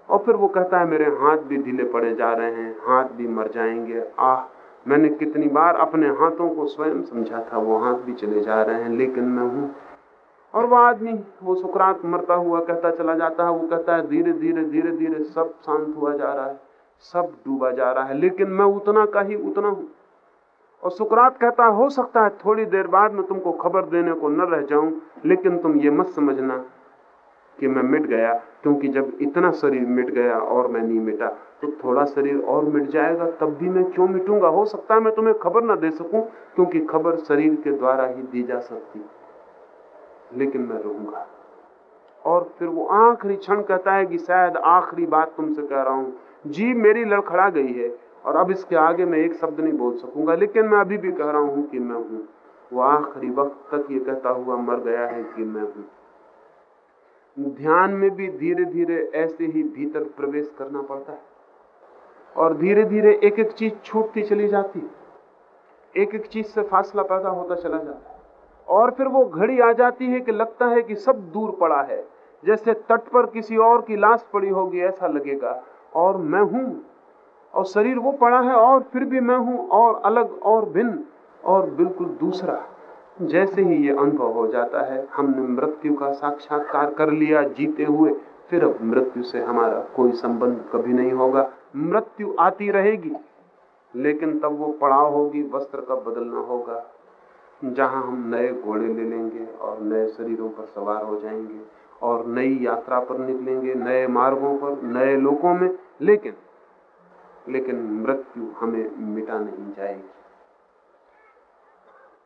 और फिर वो कहता है, मेरे हाथ भी ढीले पड़े जा रहे हैं, हाथ भी मर जाएँगे। आह, मैंने कितनी बार अपने हाथों को स्वयं समझा था, वो हाथ भी चले जा रहे हैं, लेकिन मैं हूँ। और वो आदमी, वो सुकरात मरता हुआ कहता चला जाता है, वो कहता है, धीरे धीरे धीरे धीरे, सब शांत हुआ जा रहा है, सब डूबा जा रहा है, लेकिन मैं उतना का ही उतना हूँ। और सुकरात कहता, है हो सकता है थोड़ी देर बाद में तुमको खबर देने को न रह जाऊँ, लेकिन तुम ये मत समझना कि मैं मिट गया, क्योंकि जब इतना शरीर मिट गया और मैं नहीं मिटा तो थोड़ा शरीर और मिट जाएगा, तब भी मैं क्यों मिटूँगा? हो सकता है मैं तुम्हें खबर ना दे सकूँ, क्योंकि खबर शरीर के द्वारा ही दी जा सकती। लेकिन मैं रहूँगा। और फिर वो आखिरी क्षण कहता है कि शायद आखिरी बात तुमसे कह रहा हूँ। जी, मेरी लड़खड़ा गई है। और अब इसके आगे मैं एक शब्द नहीं बोल सकूँगा, लेकिन मैं अभी भी कह रहा हूँ कि मैं हूँ। वो आखिरी वक्त तक ये कहता हुआ मर गया है कि मैं हूँ। ध्यान में भी धीरे धीरे ऐसे ही भीतर प्रवेश करना पड़ता है। और धीरे धीरे एक एक चीज़ छूटती चली जाती एक एक चीज़ से फासला पैदा होता चला जाता और फिर वो घड़ी आ जाती है कि लगता है कि सब दूर पड़ा है। जैसे तट पर किसी और की लाश पड़ी होगी, ऐसा लगेगा। और मैं हूँ। और शरीर वो पड़ा है और फिर भी मैं हूँ और अलग और भिन्न और बिल्कुल दूसरा। जैसे ही ये अनुभव हो जाता है, हमने मृत्यु का साक्षात्कार कर लिया, जीते हुए, फिर अब मृत्यु से हमारा कोई संबंध कभी नहीं होगा। मृत्यु आती रहेगी, लेकिन तब वो पड़ाव होगी, वस्त्र का बदलना होगा, जहाँ हम नए घोड़े ले लेंगे और नए शरीरों पर सवार हो जाएँगे और नई यात्रा पर निकलेंगे, नए मार्गों पर, नए लोगों में। लेकिन लेकिन मृत्यु हमें मिटा नहीं जाएगी।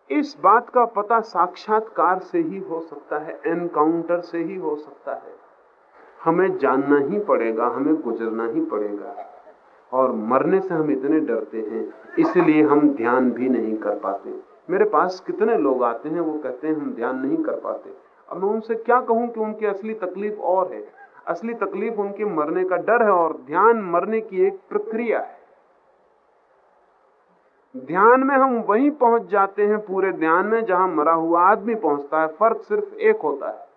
इस बात का पता साक्षात्कार से ही हो सकता है, एनकाउंटर से ही हो सकता है। हमें जानना ही पड़ेगा, हमें गुजरना ही पड़ेगा। और मरने से हम इतने डरते हैं, इसलिए हम ध्यान भी नहीं कर पाते। मेरे पास कितने लोग आते हैं, वो कहते हैं, हम ध्यान नहीं कर पाते। अब मैं उनसे क्या कहूँ कि उनकी असली तकलीफ़ और है? असली तकलीफ़ उनके मरने का डर है और ध्यान मरने की एक प्रक्रिया है। ध्यान में हम वहीं पहुँच जाते हैं, पूरे ध्यान में जहाँ मरा हुआ आदमी पहुँचता है। फ़र्क सिर्फ़ एक होता है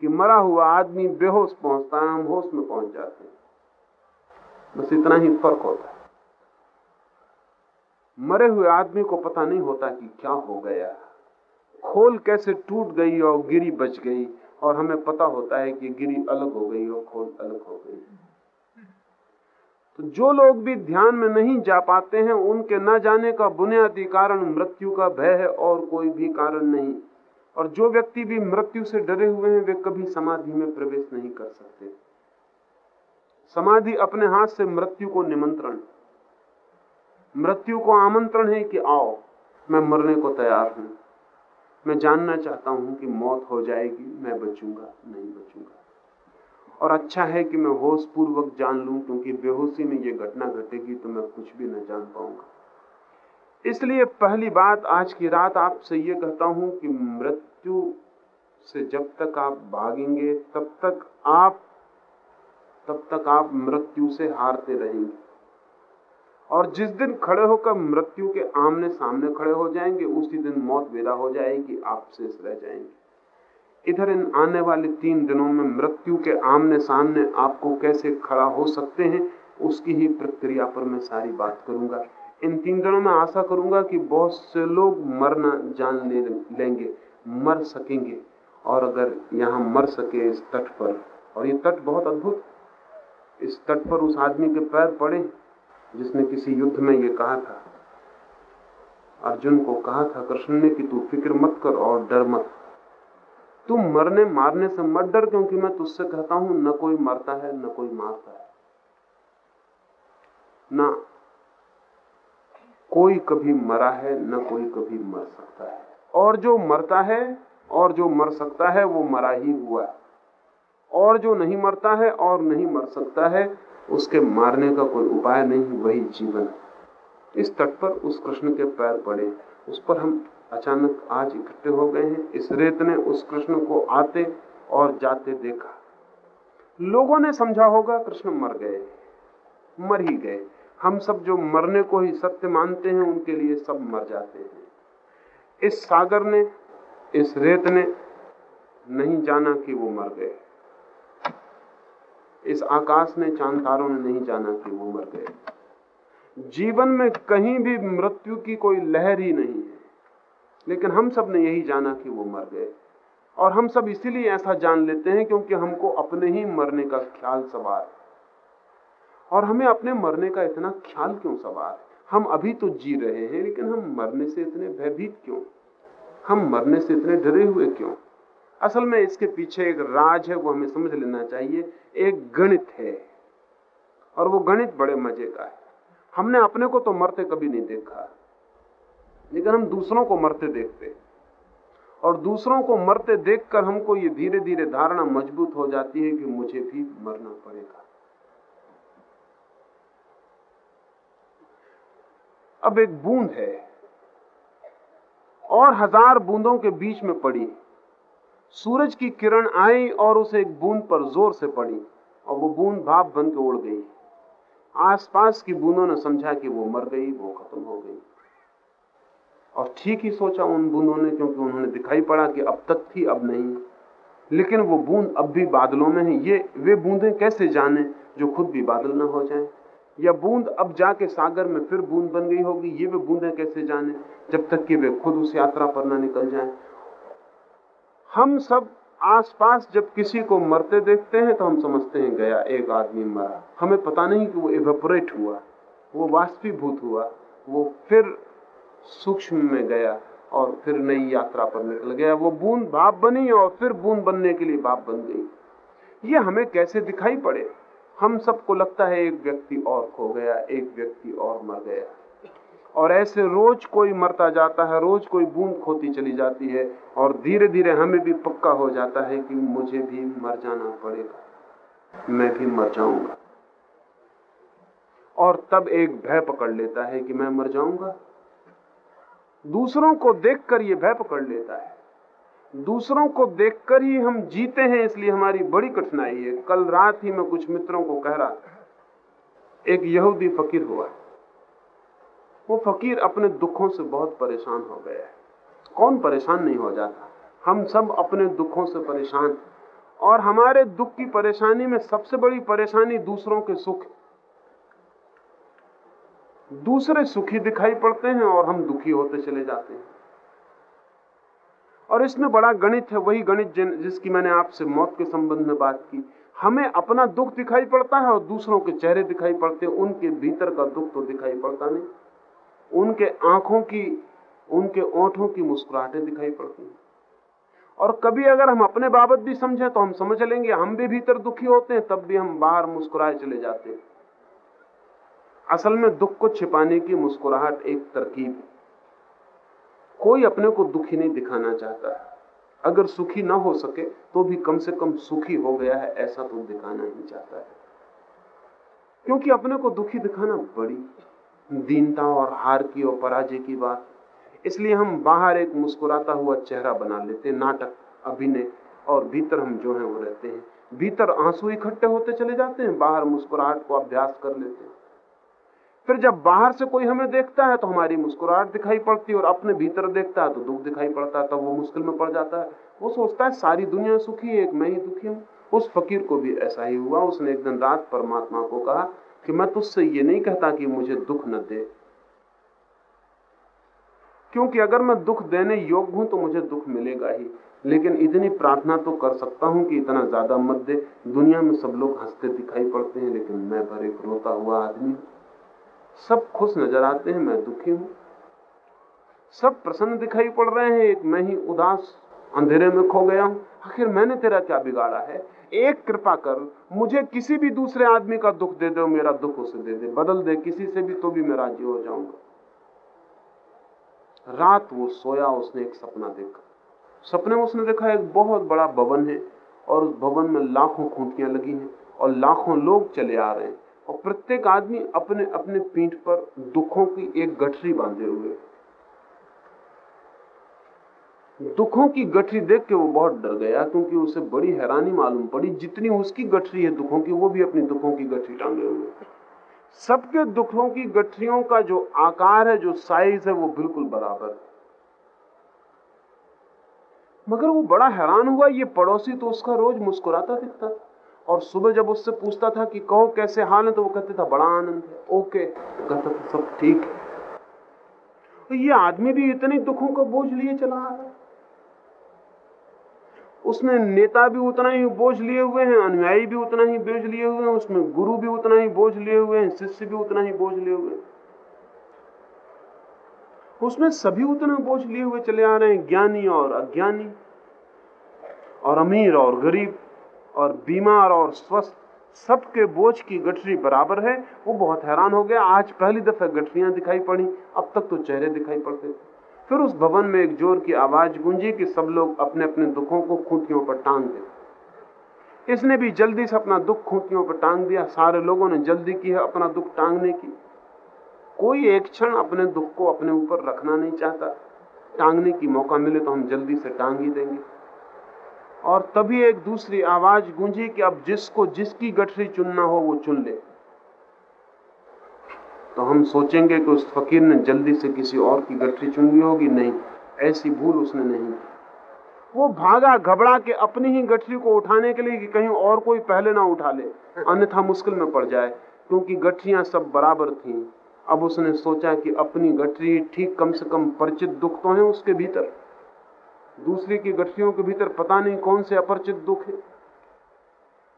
कि मरा हुआ आदमी बेहोश पहुँचता है, हम होश में पहुँच जाते हैं। बस इतना ही फ़र्क होता है। मरे हुए आदमी को पता नहीं होता कि क्या हो गया। खोल कैसे टूट गई और गिरी बच गई। और हमें पता होता है कि गिरी अलग हो गई और खोल अलग हो गई। तो जो लोग भी ध्यान में नहीं जा पाते हैं, उनके न जाने का बुनियादी कारण मृत्यु का भय है और कोई भी कारण नहीं। और जो व्यक्ति भी मृत्यु से डरे हुए हैं, वे कभी समाधि में प्रवेश नहीं कर सकते। समाधि अपने हाथ से मृत्यु को निमंत्रण। मृत्यु को आमंत्रण है कि आओ, मैं मरने को तैयार हूँ। मैं जानना चाहता हूँ कि मौत हो जाएगी, मैं बचूँगा, नहीं बचूँगा। और अच्छा है कि मैं होश पूर्वक जान लूँ, क्योंकि बेहोशी में यह घटना घटेगी तो मैं कुछ भी न जान पाऊँगा। इसलिए पहली बात, आज की रात आपसे ये कहता हूँ कि मृत्यु से जब तक आप भागेंगे, तब तक आप, तब तक आप मृत्यु से हारते रहेंगे। और जिस दिन खड़े होकर मृत्यु के आमने सामने खड़े हो जाएँगे, उसी दिन मौत विदा हो जाएगी, आप शेष रह जाएँगे। इधर इन आने वाले तीन दिनों में मृत्यु के आमने सामने आपको कैसे खड़ा हो सकते हैं, उसकी ही प्रक्रिया पर मैं सारी बात करूँगा। इन तीन दिनों में आशा करूँगा कि बहुत से लोग मरना जान ले लेंगे, मर सकेंगे। और अगर यहाँ मर सके इस तट पर, और ये तट बहुत अद्भुत, इस तट पर उस आदमी के पैर पड़े जिसने किसी युद्ध में ये कहा था। अर्जुन को कहा था, कृष्ण ने कि तू फ़िक्र मत कर और डर मत। तू मरने मारने से मत डर, क्योंकि मैं तुझसे कहता हूँ, न कोई मरता है, न कोई मारता है। ना कोई कभी मरा है, न कोई कभी मर सकता है। और जो मरता है, और जो मर सकता है, वो मरा ही हुआ है। और जो नहीं मरता है, और नहीं मर सकता है उसके मारने का कोई उपाय नहीं, वही जीवन। इस तट पर उस कृष्ण के पैर पड़े। उस पर हम अचानक आज इकट्ठे हो गए हैं। इस रेत ने उस कृष्ण को आते और जाते देखा। लोगों ने समझा होगा कृष्ण मर गए मर ही गए। हम सब जो मरने को ही सत्य मानते हैं, उनके लिए सब मर जाते हैं। इस सागर ने, इस रेत ने नहीं जाना कि वो मर गए। इस आकाश ने चाँद तारों ने नहीं जाना कि वो मर गए। जीवन में कहीं भी मृत्यु की कोई लहर ही नहीं है। लेकिन हम सबने यही जाना कि वो मर गए। और हम सब इसीलिए ऐसा जान लेते हैं क्योंकि हमको अपने ही मरने का ख्याल सवार है। और हमें अपने मरने का इतना ख्याल क्यों सवार है? हम अभी तो जी रहे हैं, लेकिन हम मरने से इतने भयभीत क्यों? हम मरने से इतने डरे हुए क्यों? असल में इसके पीछे एक राज है, वो हमें समझ लेना चाहिए। एक गणित है, और वो गणित बड़े मज़े का है। हमने अपने को तो मरते कभी नहीं देखा, लेकिन हम दूसरों को मरते देखते और दूसरों को मरते देखकर हमको ये धीरे धीरे धारणा मज़बूत हो जाती है कि मुझे भी मरना पड़ेगा। अब एक बूंद है, और हज़ार बूंदों के बीच में पड़ी सूरज की किरण आई और उसे एक बूंद पर ज़ोर से पड़ी और वो बूंद भाप बन के उड़ गई। आसपास की बूंदों ने समझा कि वो मर गई, वो खत्म हो गई। और ठीक ही सोचा उन बूंदों ने, क्योंकि उन्होंने दिखाई पड़ा कि अब तक थी, अब नहीं। लेकिन वो बूंद अब भी बादलों में है। ये, वे बूंदें कैसे जाने जो खुद भी बादल ना हो जाए? या बूंद अब जाके सागर में फिर बूंद बन गई होगी? ये वे बूंदें कैसे जाने जब तक कि वे खुद उस यात्रा पर ना निकल जाएँ? हम सब आसपास जब किसी को मरते देखते हैं तो हम समझते हैं गया, एक आदमी मरा। हमें पता नहीं कि वो इवेपोरेट हुआ, वो वाष्पीभूत हुआ, वो फिर सूक्ष्म में गया और फिर नई यात्रा पर निकल गया। वो बूंद भाप बनी और फिर बूंद बनने के लिए भाप बन गई। ये हमें कैसे दिखाई पड़े? हम सबको लगता है एक व्यक्ति और खो गया, एक व्यक्ति और मर गया। और ऐसे रोज कोई मरता जाता है, रोज कोई बूंद खोती चली जाती है और धीरे धीरे हमें भी पक्का हो जाता है कि मुझे भी मर जाना पड़ेगा। मैं भी मर जाऊँगा। और तब एक भय पकड़ लेता है कि मैं मर जाऊँगा। दूसरों को देखकर ये भय पकड़ लेता है। दूसरों को देखकर ही हम जीते हैं, इसलिए हमारी बड़ी कठिनाई है। कल रात ही मैं कुछ मित्रों को कह रहा था। एक यहूदी फकीर हुआ वो फकीर अपने दुखों से बहुत परेशान हो गया है। कौन परेशान नहीं हो जाता? हम सब अपने दुखों से परेशान और हमारे दुख की परेशानी में सबसे बड़ी परेशानी दूसरों के सुख दूसरे सुखी दिखाई पड़ते हैं और हम दुखी होते चले जाते हैं। और इसमें बड़ा गणित है, वही गणित जिसकी मैंने आपसे मौत के संबंध में बात की। हमें अपना दुख दिखाई पड़ता है और दूसरों के चेहरे दिखाई पड़ते हैं, उनके भीतर का दुख तो दिखाई पड़ता नहीं। उनके आँखों की, उनके ओठों की मुस्कुराहटें दिखाई पड़ती हैं। और कभी अगर हम अपने बाबत भी समझें तो हम समझ लेंगे, हम भी भीतर दुखी होते हैं, तब भी हम बाहर मुस्कुराए चले जाते हैं। असल में दुख को छिपाने की मुस्कुराहट एक तरकीब कोई अपने को दुखी नहीं दिखाना चाहता। अगर सुखी ना हो सके तो भी कम से कम सुखी हो गया है, ऐसा तो दिखाना ही चाहता है। क्योंकि अपने को दुखी दिखाना बड़ी दीनता और हार की और पराजय की बात। इसलिए हम बाहर एक मुस्कुराता हुआ चेहरा बना लेते नाटक, अभिनय, और भीतर हम जो है वो रहते हैं। भीतर आँसू इकट्ठे होते चले जाते हैं, बाहर मुस्कुराहट को अभ्यास कर लेते हैं। फिर जब बाहर से कोई हमें देखता है तो हमारी मुस्कुराहट दिखाई पड़ती है, और अपने भीतर देखता है तो दुख दिखाई पड़ता है, तब वो मुश्किल में पड़ जाता है। वो सोचता है, सारी दुनिया सुखी है, एक मैं ही दुखी हूँ। उस फकीर को भी ऐसा ही हुआ, उसने एक दिन रात परमात्मा को कहा कि मैं तुझसे ये नहीं कहता कि मुझे दुख न दे। क्योंकि अगर मैं दुख देने योग्य हूँ तो मुझे दुख मिलेगा ही। लेकिन इतनी प्रार्थना तो कर सकता हूँ कि इतना ज़्यादा मत दे। दुनिया में सब लोग हँसते दिखाई पड़ते हैं, लेकिन मैं भर एक रोता हुआ आदमी सब खुश नज़र आते हैं, मैं दुखी हूँ। सब प्रसन्न दिखाई पड़ रहे हैं, एक मैं ही उदास अंधेरे में खो गया हूँ। आखिर मैंने तेरा क्या बिगाड़ा है? एक कृपा कर, मुझे किसी भी दूसरे आदमी का दुख दे दो, मेरा दुख उसे दे दे। बदल दे, किसी से भी तो भी मैं राज़ी हो जाऊँगा। रात वो सोया, उसने एक सपना देखा। सपने में उसने देखा एक बहुत बड़ा भवन है, और उस भवन में लाखों खूंटियाँ लगी हैं, और लाखों लोग चले आ रहे हैं। और प्रत्येक आदमी अपने अपने पीठ पर दुखों की एक गठरी बांधे हुए दुखों की गठरी देख के वो बहुत डर गया, क्योंकि उसे बड़ी हैरानी मालूम पड़ी। जितनी उसकी गठरी है दुखों की, वो भी अपनी दुखों की गठरी टांगे हुए सबके दुखों की गठरियों का जो आकार है, जो साइज़ है, वो बिल्कुल बराबर है। मगर वो बड़ा हैरान हुआ, ये पड़ोसी तो उसका रोज मुस्कुराता दिखता और सुबह जब उससे पूछता था कि कहो, कैसे हाल है तो वो कहते था, बड़ा आनंद है। ओके कहता था, सब ठीक है। तो ये आदमी भी इतने दुखों का बोझ लिए चला आ रहा है। उसमें नेता भी उतना ही बोझ लिए हुए हैं, अनुयायी भी उतना ही बोझ लिए हुए हैं, उसमें गुरु भी उतना ही बोझ लिए हुए हैं, शिष्य भी उतना ही बोझ लिए हुए उसमें सभी उतना बोझ लिए हुए चले आ रहे हैं, ज्ञानी और अज्ञानी, और अमीर और गरीब, और बीमार और स्वस्थ, सबके बोझ की गठरी बराबर है। वो बहुत हैरान हो गया, आज पहली दफे गठरियाँ दिखाई पड़ी, अब तक तो चेहरे दिखाई पड़ते थे। फिर उस भवन में एक ज़ोर की आवाज़ गूंजी कि सब लोग अपने अपने दुखों को खूंटियों पर टांग दे। इसने भी जल्दी से अपना दुख खूंटियों पर टांग दिया। सारे लोगों ने जल्दी की है अपना दुख टांगने की। कोई एक क्षण अपने दुख को अपने ऊपर रखना नहीं चाहता। टांगने की मौका मिले तो हम जल्दी से टांग ही देंगे। और तभी एक दूसरी आवाज़ गूंजी कि अब जिसको जिसकी गठरी चुनना हो वो चुन ले। तो हम सोचेंगे कि उस फकीर ने जल्दी से किसी और की गठरी चुन ली होगी। नहीं, ऐसी भूल उसने नहीं वो भागा घबरा के अपनी ही गठरी को उठाने के लिए कि कहीं और कोई पहले ना उठा ले, अन्यथा मुश्किल में पड़ जाए, क्योंकि गठरियाँ सब बराबर थीं। अब उसने सोचा कि अपनी गठरी ठीक कम से कम परिचित दुख तो है उसके भीतर। दूसरी की गठरियों के भीतर पता नहीं कौन से अपरिचित दुख है।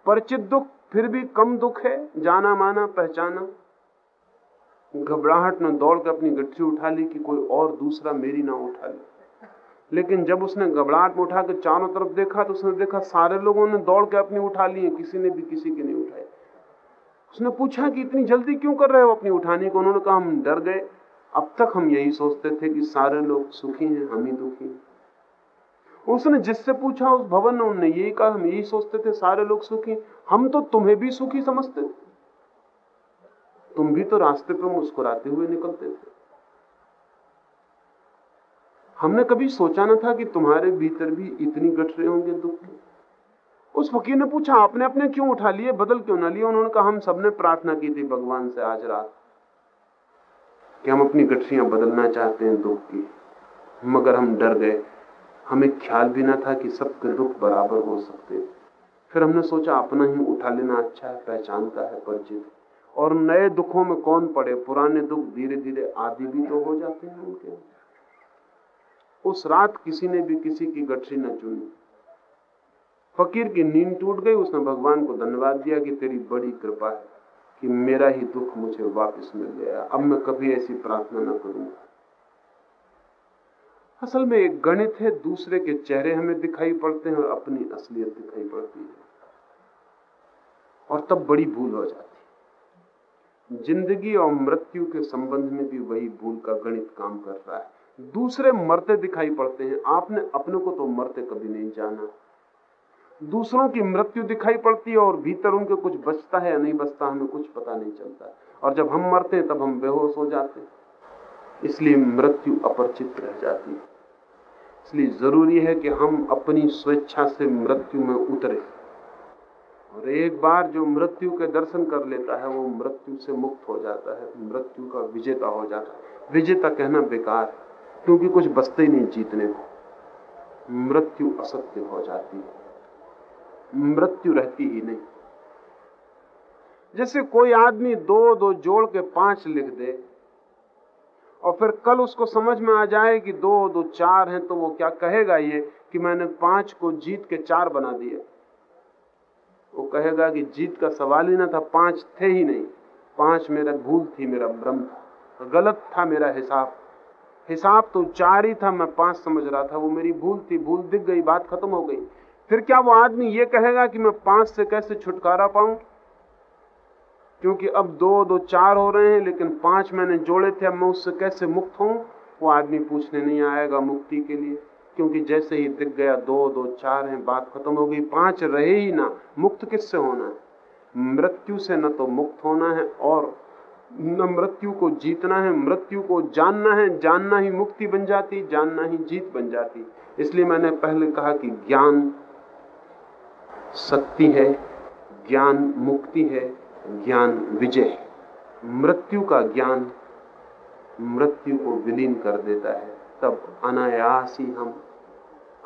परिचित दुख फिर भी कम दुख है जाना माना पहचाना। घबराहट ने दौड़ के अपनी गठरी उठा ली कि कोई और दूसरा मेरी ना उठा ले। लेकिन जब उसने घबराहट में उठा के चारों तरफ़ देखा तो उसने देखा सारे लोगों ने दौड़ के अपनी उठा ली है, किसी ने भी किसी की नहीं उठाई उसने पूछा कि इतनी जल्दी क्यों कर रहे हो अपनी उठाने को? उन्होंने कहा, हम डर गए। अब तक हम यही सोचते थे कि सारे लोग सुखी हैं, हम ही दुखी हैं। उसने जिससे पूछा, उस भवन ने उन्होंने यही कहा, हम यही सोचते थे, सारे लोग सुखी हम तो तुम्हें भी सुखी समझते थे। तुम भी तो रास्ते पर मुस्कुराते हुए निकलते थे। हमने कभी सोचा ना था कि तुम्हारे भीतर भी इतनी गठरे होंगे दुख उस फकीर ने पूछा, आपने अपने क्यों उठा लिए, बदल क्यों ना लिए? उन्होंने कहा, हम सबने प्रार्थना की थी भगवान से आज रात कि हम अपनी गठरियाँ बदलना चाहते हैं दुख की। मगर हम डर गए। हमें ख्याल भी ना था कि सबके दुख बराबर हो सकते। फिर हमने सोचा, अपना ही उठा लेना अच्छा है, पहचानता है, परिचित। और नए दुखों में कौन पड़े? पुराने दुख धीरे धीरे आदि भी तो हो जाते हैं उनके। उस रात किसी ने भी किसी की गठरी न चुनी। फकीर की नींद टूट गई, उसने भगवान को धन्यवाद दिया कि तेरी बड़ी कृपा है कि मेरा ही दुख मुझे वापस मिल गया। अब मैं कभी ऐसी प्रार्थना न करूँगा। असल में एक गणित है, दूसरे के चेहरे हमें दिखाई पड़ते हैं और अपनी असलियत दिखाई पड़ती है। और तब बड़ी भूल हो जाती है। ज़िंदगी और मृत्यु के संबंध में भी वही भूल का गणित काम कर रहा है। दूसरे मरते दिखाई पड़ते हैं। आपने अपने को तो मरते कभी नहीं जाना। दूसरों की मृत्यु दिखाई पड़ती है और भीतर उनके कुछ बचता है या नहीं बचता हमें कुछ पता नहीं चलता। और जब हम मरते हैं, तब हम बेहोश हो जाते इसलिए मृत्यु अपरिचित रह जाती है। इसलिए ज़रूरी है कि हम अपनी स्वेच्छा से मृत्यु में उतरे। और एक बार जो मृत्यु के दर्शन कर लेता है, वो मृत्यु से मुक्त हो जाता है, मृत्यु का विजेता हो जाता है। विजेता कहना बेकार क्योंकि कुछ बचते ही नहीं जीतने को। मृत्यु असत्य हो जाती है। मृत्यु रहती ही नहीं। जैसे कोई आदमी दो दो जोड़ के पाँच लिख दे, और फिर कल उसको समझ में आ जाए कि दो दो चार हैं तो वो क्या कहेगा ये कि मैंने पाँच को जीत के चार बना दिए। वो कहेगा कि जीत का सवाल ही ना था, पाँच थे ही नहीं। पाँच मेरा भूल थी, मेरा भ्रम था गलत था मेरा हिसाब। हिसाब तो चार ही था, मैं पाँच समझ रहा था, वो मेरी भूल थी, भूल दिख गई, बात खत्म हो गई। फिर क्या वो आदमी ये कहेगा कि मैं पाँच से कैसे छुटकारा पाऊँ? क्योंकि अब दो दो, चार हो रहे हैं, लेकिन पाँच मैंने जोड़े थे, अब मैं उससे कैसे मुक्त हूँ वो आदमी पूछने नहीं आएगा मुक्ति के लिए। क्योंकि जैसे ही दिख गया, दो दो, चार हैं, बात खत्म हो गई, पाँच रहे ही ना, मुक्त किससे होना है? मृत्यु से न तो मुक्त होना है और न मृत्यु को जीतना है, मृत्यु को जानना है, जानना ही मुक्ति बन जाती, जानना ही जीत बन जाती। इसलिए मैंने पहले कहा कि ज्ञान शक्ति है, ज्ञान मुक्ति है, ज्ञान विजय मृत्यु का ज्ञान मृत्यु को विलीन कर देता है। तब अनायास ही हम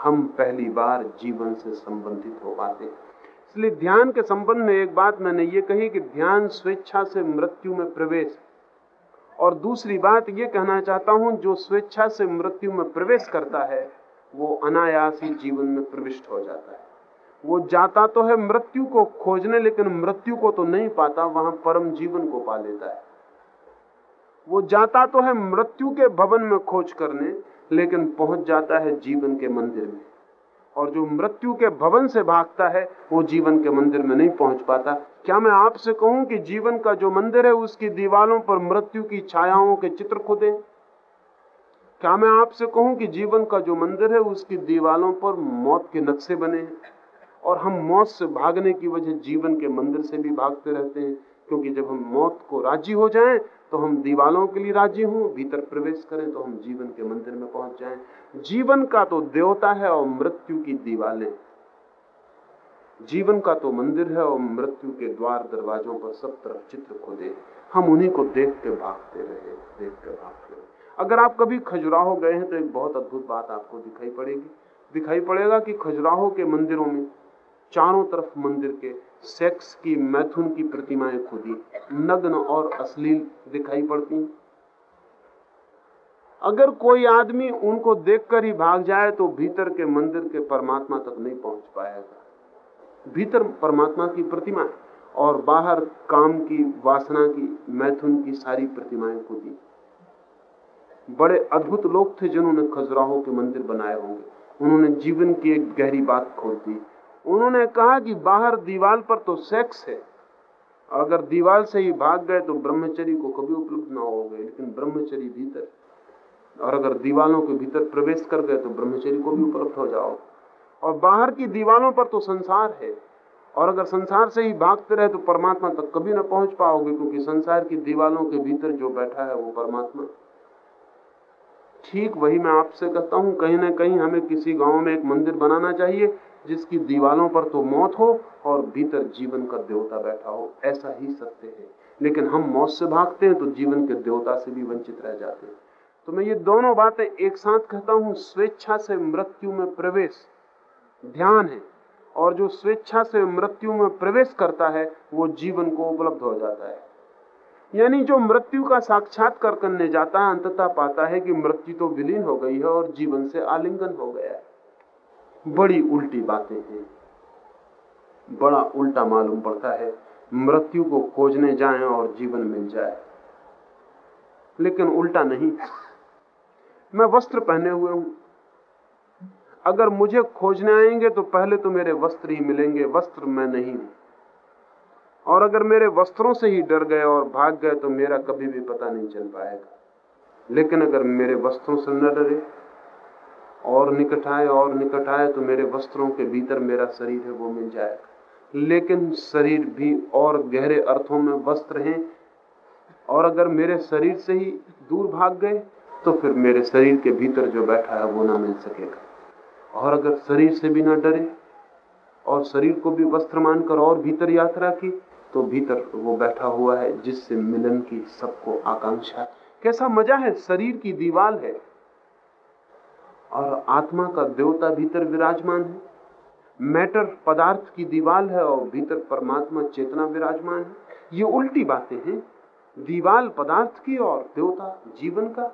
हम पहली बार जीवन से संबंधित हो पाते। इसलिए ध्यान के संबंध में एक बात मैंने ये कही कि ध्यान स्वेच्छा से मृत्यु में प्रवेश। और दूसरी बात ये कहना चाहता हूँ, जो स्वेच्छा से मृत्यु में प्रवेश करता है, वो अनायास ही जीवन में प्रविष्ट हो जाता है। वो जाता तो है मृत्यु को खोजने, लेकिन मृत्यु को तो नहीं पाता, वहाँ परम जीवन को पा लेता है। वो जाता तो है मृत्यु के भवन में खोज करने, लेकिन पहुँच जाता है जीवन के मंदिर में। और जो मृत्यु के भवन से भागता है, वो जीवन के मंदिर में नहीं पहुँच पाता। क्या मैं आपसे कहूँ कि जीवन का जो मंदिर है, उसकी दीवालों पर मृत्यु की छायाओं के चित्र खुदे? क्या मैं आपसे कहूँ कि जीवन का जो मंदिर है, उसकी दीवालों पर मौत के नक्शे बने हैं? और हम मौत से भागने की वजह जीवन के मंदिर से भी भागते रहते हैं, क्योंकि जब हम मौत को राज़ी हो जाएँ तो हम दीवालों के लिए राज़ी हों, भीतर प्रवेश करें तो हम जीवन के मंदिर में पहुँच जाएँ। जीवन का तो देवता है और मृत्यु की दीवालें। जीवन का तो मंदिर है और मृत्यु के द्वार दरवाजों पर सब तरफ़ चित्र खोदे। हम उन्हीं को देख के भागते रहे, देख के भागते रहे। अगर आप कभी खजुराहो गए हैं तो एक बहुत अद्भुत बात आपको दिखाई पड़ेगी। दिखाई पड़ेगा कि खजुराहो के मंदिरों में चारों तरफ़ मंदिर के सेक्स की मैथुन की प्रतिमाएँ खुदी, नग्न और अश्लील दिखाई पड़ती। अगर कोई आदमी उनको देखकर ही भाग जाए तो भीतर के मंदिर के परमात्मा तक नहीं पहुँच पाएगा। भीतर परमात्मा की प्रतिमा और बाहर काम की, वासना की, मैथुन की सारी प्रतिमाएँ खुदी। बड़े अद्भुत लोग थे जिन्होंने खजुराहो के मंदिर बनाए होंगे। उन्होंने जीवन की एक गहरी बात खोल दी। उन्होंने कहा कि बाहर दीवार पर तो सेक्स है। अगर दीवार से ही भाग गए तो ब्रह्मचरी को कभी उपलब्ध ना हो गए, लेकिन ब्रह्मचरी भीतर। और अगर दीवालों के भीतर प्रवेश कर गए तो ब्रह्मचरी को भी उपलब्ध हो जाओ। और बाहर की दीवालों पर तो संसार है। और अगर संसार से ही भागते रहे तो परमात्मा तक कभी ना पहुँच पाओगे, क्योंकि संसार की दीवालों के भीतर जो बैठा है वो परमात्मा। ठीक वही मैं आपसे कहता हूँ, कहीं ना कहीं हमें किसी गाँव में एक मंदिर बनाना चाहिए जिसकी दीवालों पर तो मौत हो और भीतर जीवन का देवता बैठा हो, ऐसा ही सत्य है। लेकिन हम मौत से भागते हैं तो जीवन के देवता से भी वंचित रह जाते हैं। तो मैं ये दोनों बातें एक साथ कहता हूँ। स्वेच्छा से मृत्यु में प्रवेश ध्यान है और जो स्वेच्छा से मृत्यु में प्रवेश करता है, वो जीवन को उपलब्ध हो जाता है। यानी जो मृत्यु का साक्षात्कार करने जाता है, अंततः पाता है कि मृत्यु तो विलीन हो गई है और जीवन से आलिंगन हो गया है। बड़ी उल्टी बातें हैं। बड़ा उल्टा मालूम पड़ता है, मृत्यु को खोजने जाएँ और जीवन मिल जाए। लेकिन उल्टा नहीं। मैं वस्त्र पहने हुए हूँ। अगर मुझे खोजने आएँगे तो पहले तो मेरे वस्त्र ही मिलेंगे, वस्त्र मैं नहीं। हूँ और अगर मेरे वस्त्रों से ही डर गए और भाग गए तो मेरा कभी भी पता नहीं चल पाएगा। लेकिन अगर मेरे वस्त्रों से न डरे और निकट आए, और निकट आए तो मेरे वस्त्रों के भीतर मेरा शरीर है, वो मिल जाएगा लेकिन शरीर भी और गहरे अर्थों में वस्त्र हैं, और अगर मेरे शरीर से ही दूर भाग गए तो फिर मेरे शरीर के भीतर जो बैठा है, वो ना मिल सकेगा। और अगर शरीर से भी ना डरे, और शरीर को भी वस्त्र मानकर और भीतर यात्रा की तो भीतर वो बैठा हुआ है, जिससे मिलन की सबको आकांक्षा। कैसा मज़ा है, शरीर की दीवार है। और आत्मा का देवता भीतर विराजमान है। मैटर पदार्थ की दीवाल है और भीतर परमात्मा चेतना विराजमान है। ये उल्टी बातें हैं। दीवाल पदार्थ की और देवता जीवन का।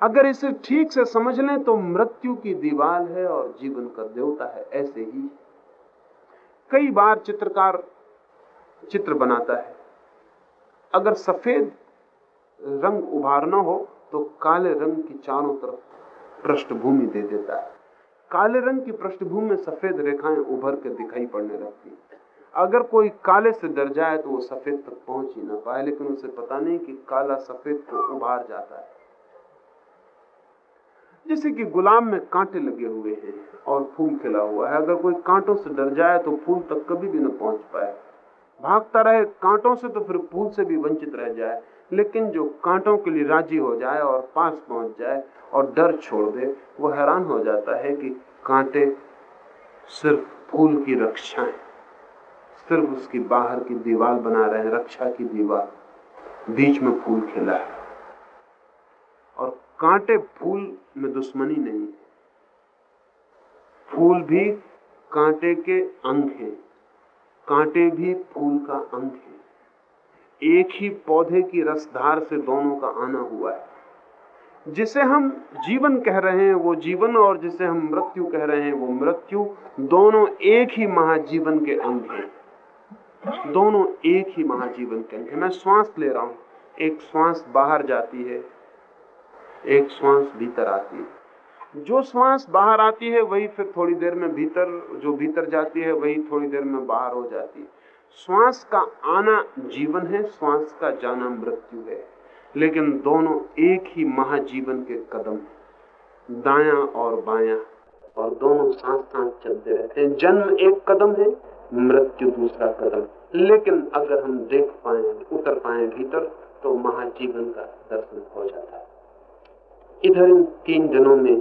अगर इसे ठीक से समझ लें तो मृत्यु की दीवाल है और जीवन का देवता है, ऐसे ही। कई बार चित्रकार चित्र बनाता है। अगर सफ़ेद रंग उभारना हो तो काले रंग की चारों तरफ़ पृष्ठभूमि दे देता है। काले रंग की पृष्ठभूमि में सफ़ेद रेखाएँ उभर के दिखाई पड़ने लगती अगर कोई काले से डर जाए तो वो सफ़ेद तक पहुँच ही ना पाए, लेकिन उसे पता नहीं कि काला सफ़ेद को उभार जाता है। जैसे कि गुलाब में कांटे लगे हुए हैं और फूल खिला हुआ है। अगर कोई कांटों से डर जाए तो फूल तक कभी भी ना पहुँच पाए। भागता रहे कांटों से तो फिर फूल से भी वंचित रह जाए। लेकिन जो कांटों के लिए राज़ी हो जाए और पास पहुँच जाए और डर छोड़ दे, वो हैरान हो जाता है कि कांटे सिर्फ़ फूल की रक्षा है, सिर्फ़ उसकी बाहर की दीवार बना रहे हैं, रक्षा की दीवार, बीच में फूल खिला है। और कांटे फूल में दुश्मनी नहीं है। फूल भी कांटे के अंग है, कांटे भी फूल का अंग है। एक ही पौधे की रसधार से दोनों का आना हुआ है। जिसे हम जीवन कह रहे हैं, वो जीवन और जिसे हम मृत्यु कह रहे हैं, वो मृत्यु। दोनों एक ही महाजीवन के अंग हैं। दोनों एक ही महाजीवन के अंग हैं। मैं श्वास ले रहा हूँ। एक श्वास बाहर जाती है, एक श्वास भीतर आती है। जो श्वास बाहर आती है, वही फिर थोड़ी देर में भीतर, जो भीतर जाती है, वही थोड़ी देर में बाहर हो जाती है। श्वास का आना जीवन है, श्वास का जाना मृत्यु है। लेकिन दोनों एक ही महाजीवन के कदम, दाया और बाया, और दोनों साथ साथ चलते रहते हैं। जन्म एक कदम है, मृत्यु दूसरा कदम। लेकिन अगर हम देख पाए, उतर पाए भीतर तो महाजीवन का दर्शन हो जाता है। इधर इन तीन दिनों में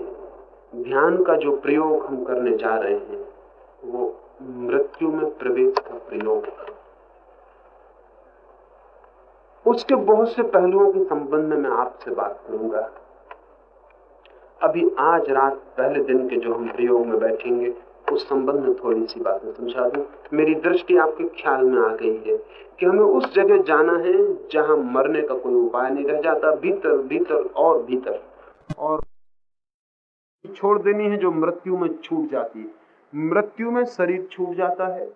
ध्यान का जो प्रयोग हम करने जा रहे हैं, वो मृत्यु में प्रवेश का प्रयोग। है उसके बहुत से पहलुओं के संबंध में आपसे बात करूँगा। अभी आज रात पहले दिन के जो हम प्रयोग में बैठेंगे, उस संबंध में थोड़ी सी बातें समझा दूँ। मेरी दृष्टि आपके ख्याल में आ गई है कि हमें उस जगह जाना है जहाँ मरने का कोई उपाय नहीं रह जाता, भीतर भीतर और भीतर। और छोड़ देनी है जो मृत्यु में छूट जाती है। मृत्यु में शरीर छूट जाता है,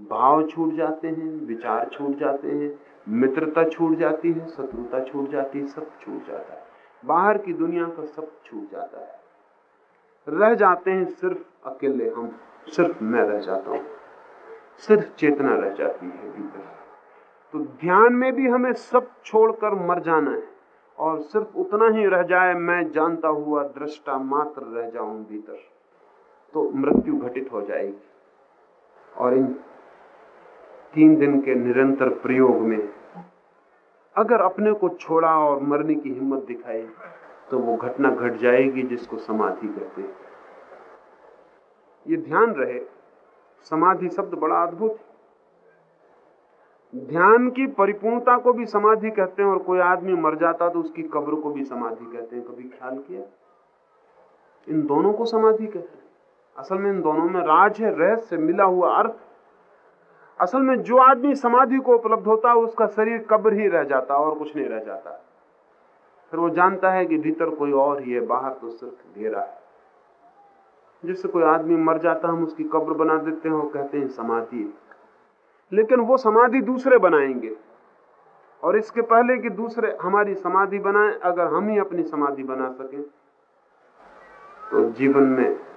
भाव छूट जाते हैं, विचार छूट जाते हैं, मित्रता छूट जाती है, शत्रुता छूट जाती है, सब छूट जाता है। बाहर की दुनिया का सब छूट जाता है। रह जाते हैं सिर्फ़ अकेले हम, सिर्फ़ मैं रह जाता हूँ। सिर्फ़ चेतना रह जाती है भीतर। तो ध्यान में भी हमें सब छोड़कर मर जाना है, और सिर्फ़ उतना ही रह जाए, मैं जानता हुआ दृष्टा मात्र रह जाऊँ भीतर। तो मृत्यु घटित हो जाएगी। और इन तीन दिन के निरंतर प्रयोग में अगर अपने को छोड़ा और मरने की हिम्मत दिखाई तो वो घटना घट जाएगी जिसको समाधि कहते हैं। ये ध्यान रहे, समाधि शब्द बड़ा अद्भुत है। ध्यान की परिपूर्णता को भी समाधि कहते हैं और कोई आदमी मर जाता तो उसकी कब्र को भी समाधि कहते हैं। कभी ख्याल किया? इन दोनों को समाधि कहते हैं। असल में इन दोनों में राज है, रहस्य मिला हुआ अर्थ। असल में जो आदमी समाधि को उपलब्ध होता है, उसका शरीर कब्र ही रह जाता और कुछ नहीं रह जाता। फिर वो जानता है कि भीतर कोई और ही है, बाहर तो सिर्फ़ घेरा है। जिससे कोई आदमी मर जाता हम उसकी कब्र बना देते हैं और कहते हैं समाधि। लेकिन वो समाधि दूसरे बनाएँगे। और इसके पहले कि दूसरे हमारी समाधि बनाए, अगर हम ही अपनी समाधि बना सकें तो जीवन में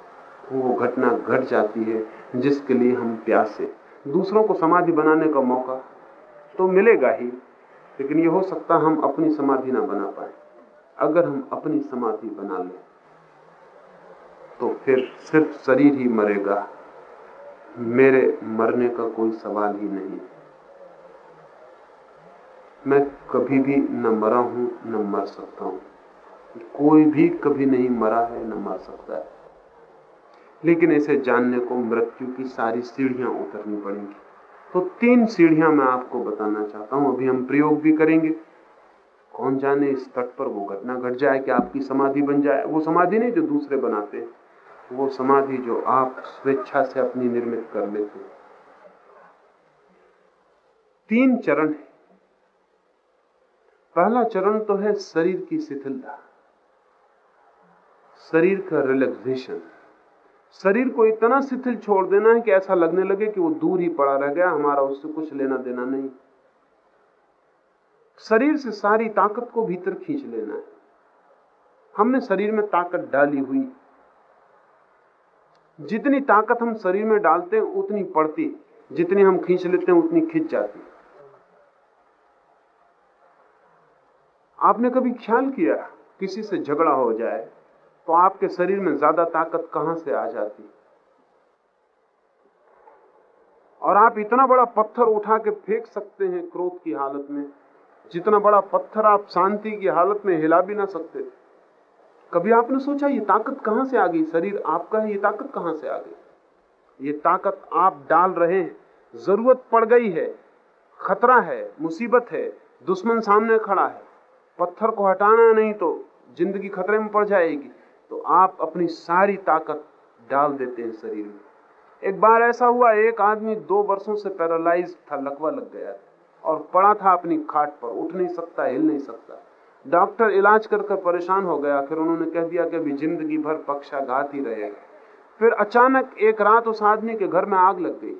वो घटना घट जाती है, जिसके लिए हम प्यासे। दूसरों को समाधि बनाने का मौका तो मिलेगा ही, लेकिन ये हो सकता हम अपनी समाधि ना बना पाए। अगर हम अपनी समाधि बना लें तो फिर सिर्फ़ शरीर ही मरेगा। मेरे मरने का कोई सवाल ही नहीं। मैं कभी भी न मरा हूँ, न मर सकता हूँ। कोई भी कभी नहीं मरा है, न मर सकता है। लेकिन इसे जानने को मृत्यु की सारी सीढ़ियाँ उतरनी पड़ेंगी। तो तीन सीढ़ियाँ मैं आपको बताना चाहता हूँ, अभी हम प्रयोग भी करेंगे। कौन जाने इस तट पर वो घटना घट जाए कि आपकी समाधि बन जाए। वो समाधि नहीं जो दूसरे बनाते वो समाधि जो आप स्वेच्छा से अपनी निर्मित कर लेते तीन चरण है। पहला चरण तो है शरीर की शिथिलता, शरीर का रिलैक्सेशन शरीर को इतना शिथिल छोड़ देना है कि ऐसा लगने लगे कि वो दूर ही पड़ा रह गया, हमारा उससे कुछ लेना देना नहीं। शरीर से सारी ताकत को भीतर खींच लेना है। हमने शरीर में ताकत डाली हुई। जितनी ताकत हम शरीर में डालते हैं, उतनी पड़ती जितनी हम खींच लेते हैं, उतनी खींच जाती आपने कभी ख्याल किया किसी से झगड़ा हो जाए? तो आपके शरीर में ज़्यादा ताकत कहाँ से आ जाती? और आप इतना बड़ा पत्थर उठा के फेंक सकते हैं क्रोध की हालत में, जितना बड़ा पत्थर आप शांति की हालत में हिला भी ना सकते। कभी आपने सोचा ये ताकत कहाँ से आ गई? शरीर आपका है, ये ताकत कहाँ से आ गई? ये ताकत आप डाल रहे हैं। ज़रूरत पड़ गई है, खतरा है, मुसीबत है, दुश्मन सामने खड़ा है। पत्थर को हटाना नहीं तो ज़िंदगी खतरे में पड़ जाएगी। तो आप अपनी सारी ताकत डाल देते हैं शरीर में। एक बार ऐसा हुआ, एक आदमी दो वर्षों से पैरालाइज था, लकवा लग गया था और पड़ा था अपनी खाट पर, उठ नहीं सकता, हिल नहीं सकता। डॉक्टर इलाज कर कर परेशान हो गया, फिर उन्होंने कह दिया कि अभी ज़िंदगी भर पक्षाघात ही रहेगा। फिर अचानक एक रात उस आदमी के घर में आग लग गई।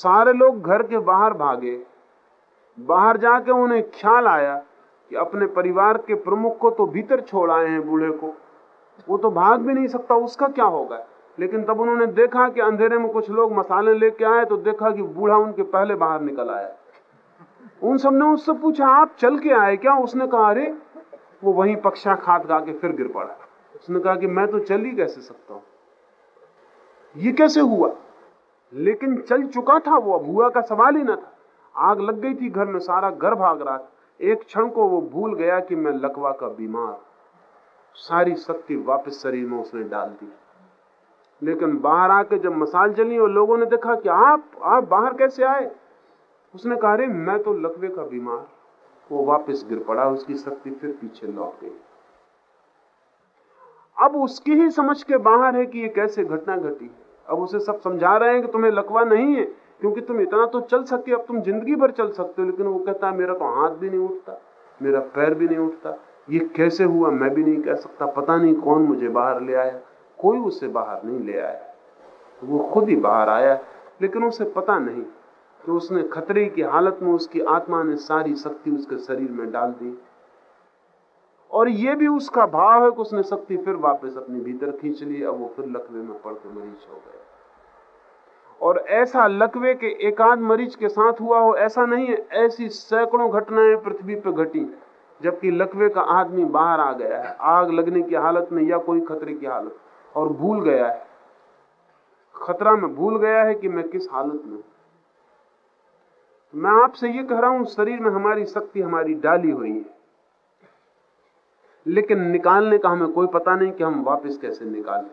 सारे लोग घर के बाहर भागे। बाहर जाके उन्हें ख्याल आया कि अपने परिवार के प्रमुख को तो भीतर छोड़ आए हैं बूढ़े को। वो तो भाग भी नहीं सकता, उसका क्या होगा? लेकिन तब उन्होंने देखा कि अंधेरे में कुछ लोग मसाले लेके आए तो देखा कि बूढ़ा उनके पहले बाहर निकल आया। उन सबने उससे पूछा, आप चल के आए क्या? उसने कहा, अरे, वो वहीं पक्षा खाद गा के फिर गिर पड़ा। उसने कहा कि, मैं तो चल ही कैसे सकता हूँ? ये कैसे हुआ? लेकिन चल चुका था वो, अब हुआ का सवाल ही ना था। आग लग गई थी घर में, सारा घर भाग रहा था। एक क्षण को वो भूल गया कि मैं लकवा का बीमार। सारी शक्ति वापस शरीर में उसने डाल दी। लेकिन बाहर आके जब मसाल जली और लोगों ने देखा कि आप आप बाहर कैसे आए, उसने कहा रे मैं तो लकवे का बीमार। वो वापस गिर पड़ा, उसकी शक्ति फिर पीछे लौट गई। अब उसकी ही समझ के बाहर है कि ये कैसे घटना घटी। अब उसे सब समझा रहे हैं कि तुम्हें लकवा नहीं है। क्योंकि तुम इतना तो चल सकते अब तुम ज़िंदगी भर चल सकते हो, लेकिन वो कहता है, मेरा तो हाथ भी नहीं उठता, मेरा पैर भी नहीं उठता। ये कैसे हुआ मैं भी नहीं कह सकता, पता नहीं कौन मुझे बाहर ले आया, कोई उसे बाहर नहीं ले आया। वो खुद ही बाहर आया, लेकिन उसे पता नहीं कि उसने खतरे की हालत में उसकी आत्मा ने सारी शक्ति उसके शरीर में डाल दी। और ये भी उसका भाव है कि उसने शक्ति फिर वापस अपने भीतर खींच ली, अब वो फिर लकवे में पड़ के मरीज़ हो गए और ऐसा लकवे के एकाध मरीज़ के साथ हुआ हो, ऐसा नहीं है। ऐसी सैकड़ों घटनाएँ पृथ्वी पर घटी, जबकि लकवे का आदमी बाहर आ गया है। आग लगने की हालत में या कोई खतरे की हालत और भूल गया है। खतरा में भूल गया है कि मैं किस हालत में मैं आपसे ये कह रहा हूँ, शरीर में हमारी शक्ति हमारी डाली हुई है। लेकिन निकालने का हमें कोई पता नहीं कि हम वापस कैसे निकालें।